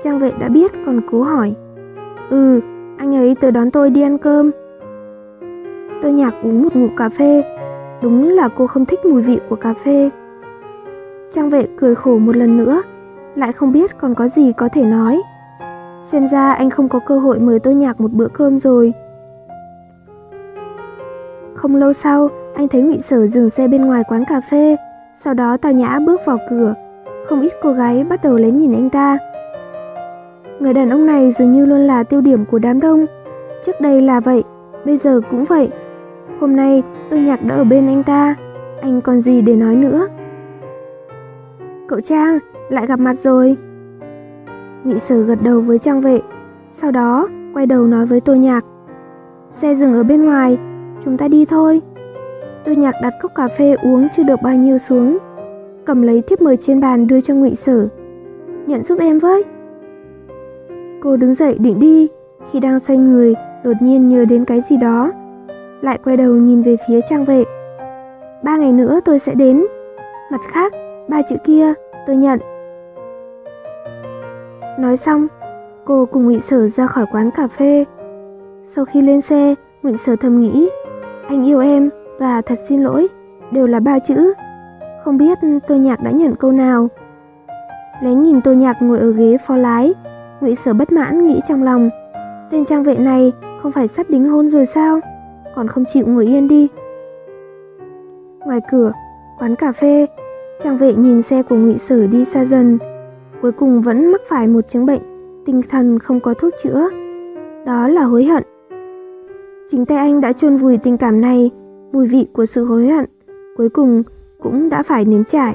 Trang vệ đã biết còn cố hỏi. Ừ, anh ấy tới đón tôi đi ăn cơm. Tôi nhạc uống một ngụm cà phê. Đúng là cô không thích mùi vị của cà phê. Trang vệ cười khổ một lần nữa, lại không biết còn có gì có thể nói. Xem ra anh không có cơ hội mời tôi nhạc một bữa cơm rồi. Không lâu sau, anh thấy Ngụy Sở dừng xe bên ngoài quán cà phê, sau đó Tào Nhã bước vào cửa, không ít cô gái bắt đầu lén nhìn anh ta. Người đàn ông này dường như luôn là tiêu điểm của đám đông. Trước đây là vậy, bây giờ cũng vậy. Hôm nay tôi nhạc đã ở bên anh ta, anh còn gì để nói nữa. Cậu Trang, lại gặp mặt rồi. Nghị sở gật đầu với Trang vệ, sau đó quay đầu nói với tôi Nhạc. Xe dừng ở bên ngoài, chúng ta đi thôi. tôi Nhạc đặt cốc cà phê uống chưa được bao nhiêu xuống, cầm lấy thiếp mời trên bàn đưa cho ngụy sở. Nhận giúp em với. Cô đứng dậy định đi khi đang xoay người đột nhiên nhớ đến cái gì đó. Lại quay đầu nhìn về phía trang vệ. Ba ngày nữa tôi sẽ đến. Mặt khác ba chữ kia tôi nhận. Nói xong cô cùng ngụy sở ra khỏi quán cà phê. Sau khi lên xe ngụy sở thầm nghĩ anh yêu em và thật xin lỗi đều là ba chữ. Không biết tôi nhạc đã nhận câu nào. Lén nhìn tôi nhạc ngồi ở ghế phó lái, ngụy sở bất mãn nghĩ trong lòng. Tên trang vệ này không phải sắp đính hôn rồi sao? Còn không chịu ngồi yên đi. Ngoài cửa, quán cà phê, trang vệ nhìn xe của ngụy sở đi xa dần. Cuối cùng vẫn mắc phải một chứng bệnh, tinh thần không có thuốc chữa. Đó là hối hận. Chính tay anh đã chôn vùi tình cảm này, mùi vị của sự hối hận, cuối cùng cũng đã phải nếm trải.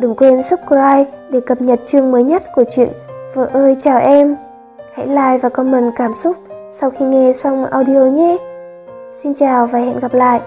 Đừng quên subscribe để cập nhật chương mới nhất của chuyện Vợ ơi chào em. Hãy like và comment cảm xúc sau khi nghe xong audio nhé. Xin chào và hẹn gặp lại.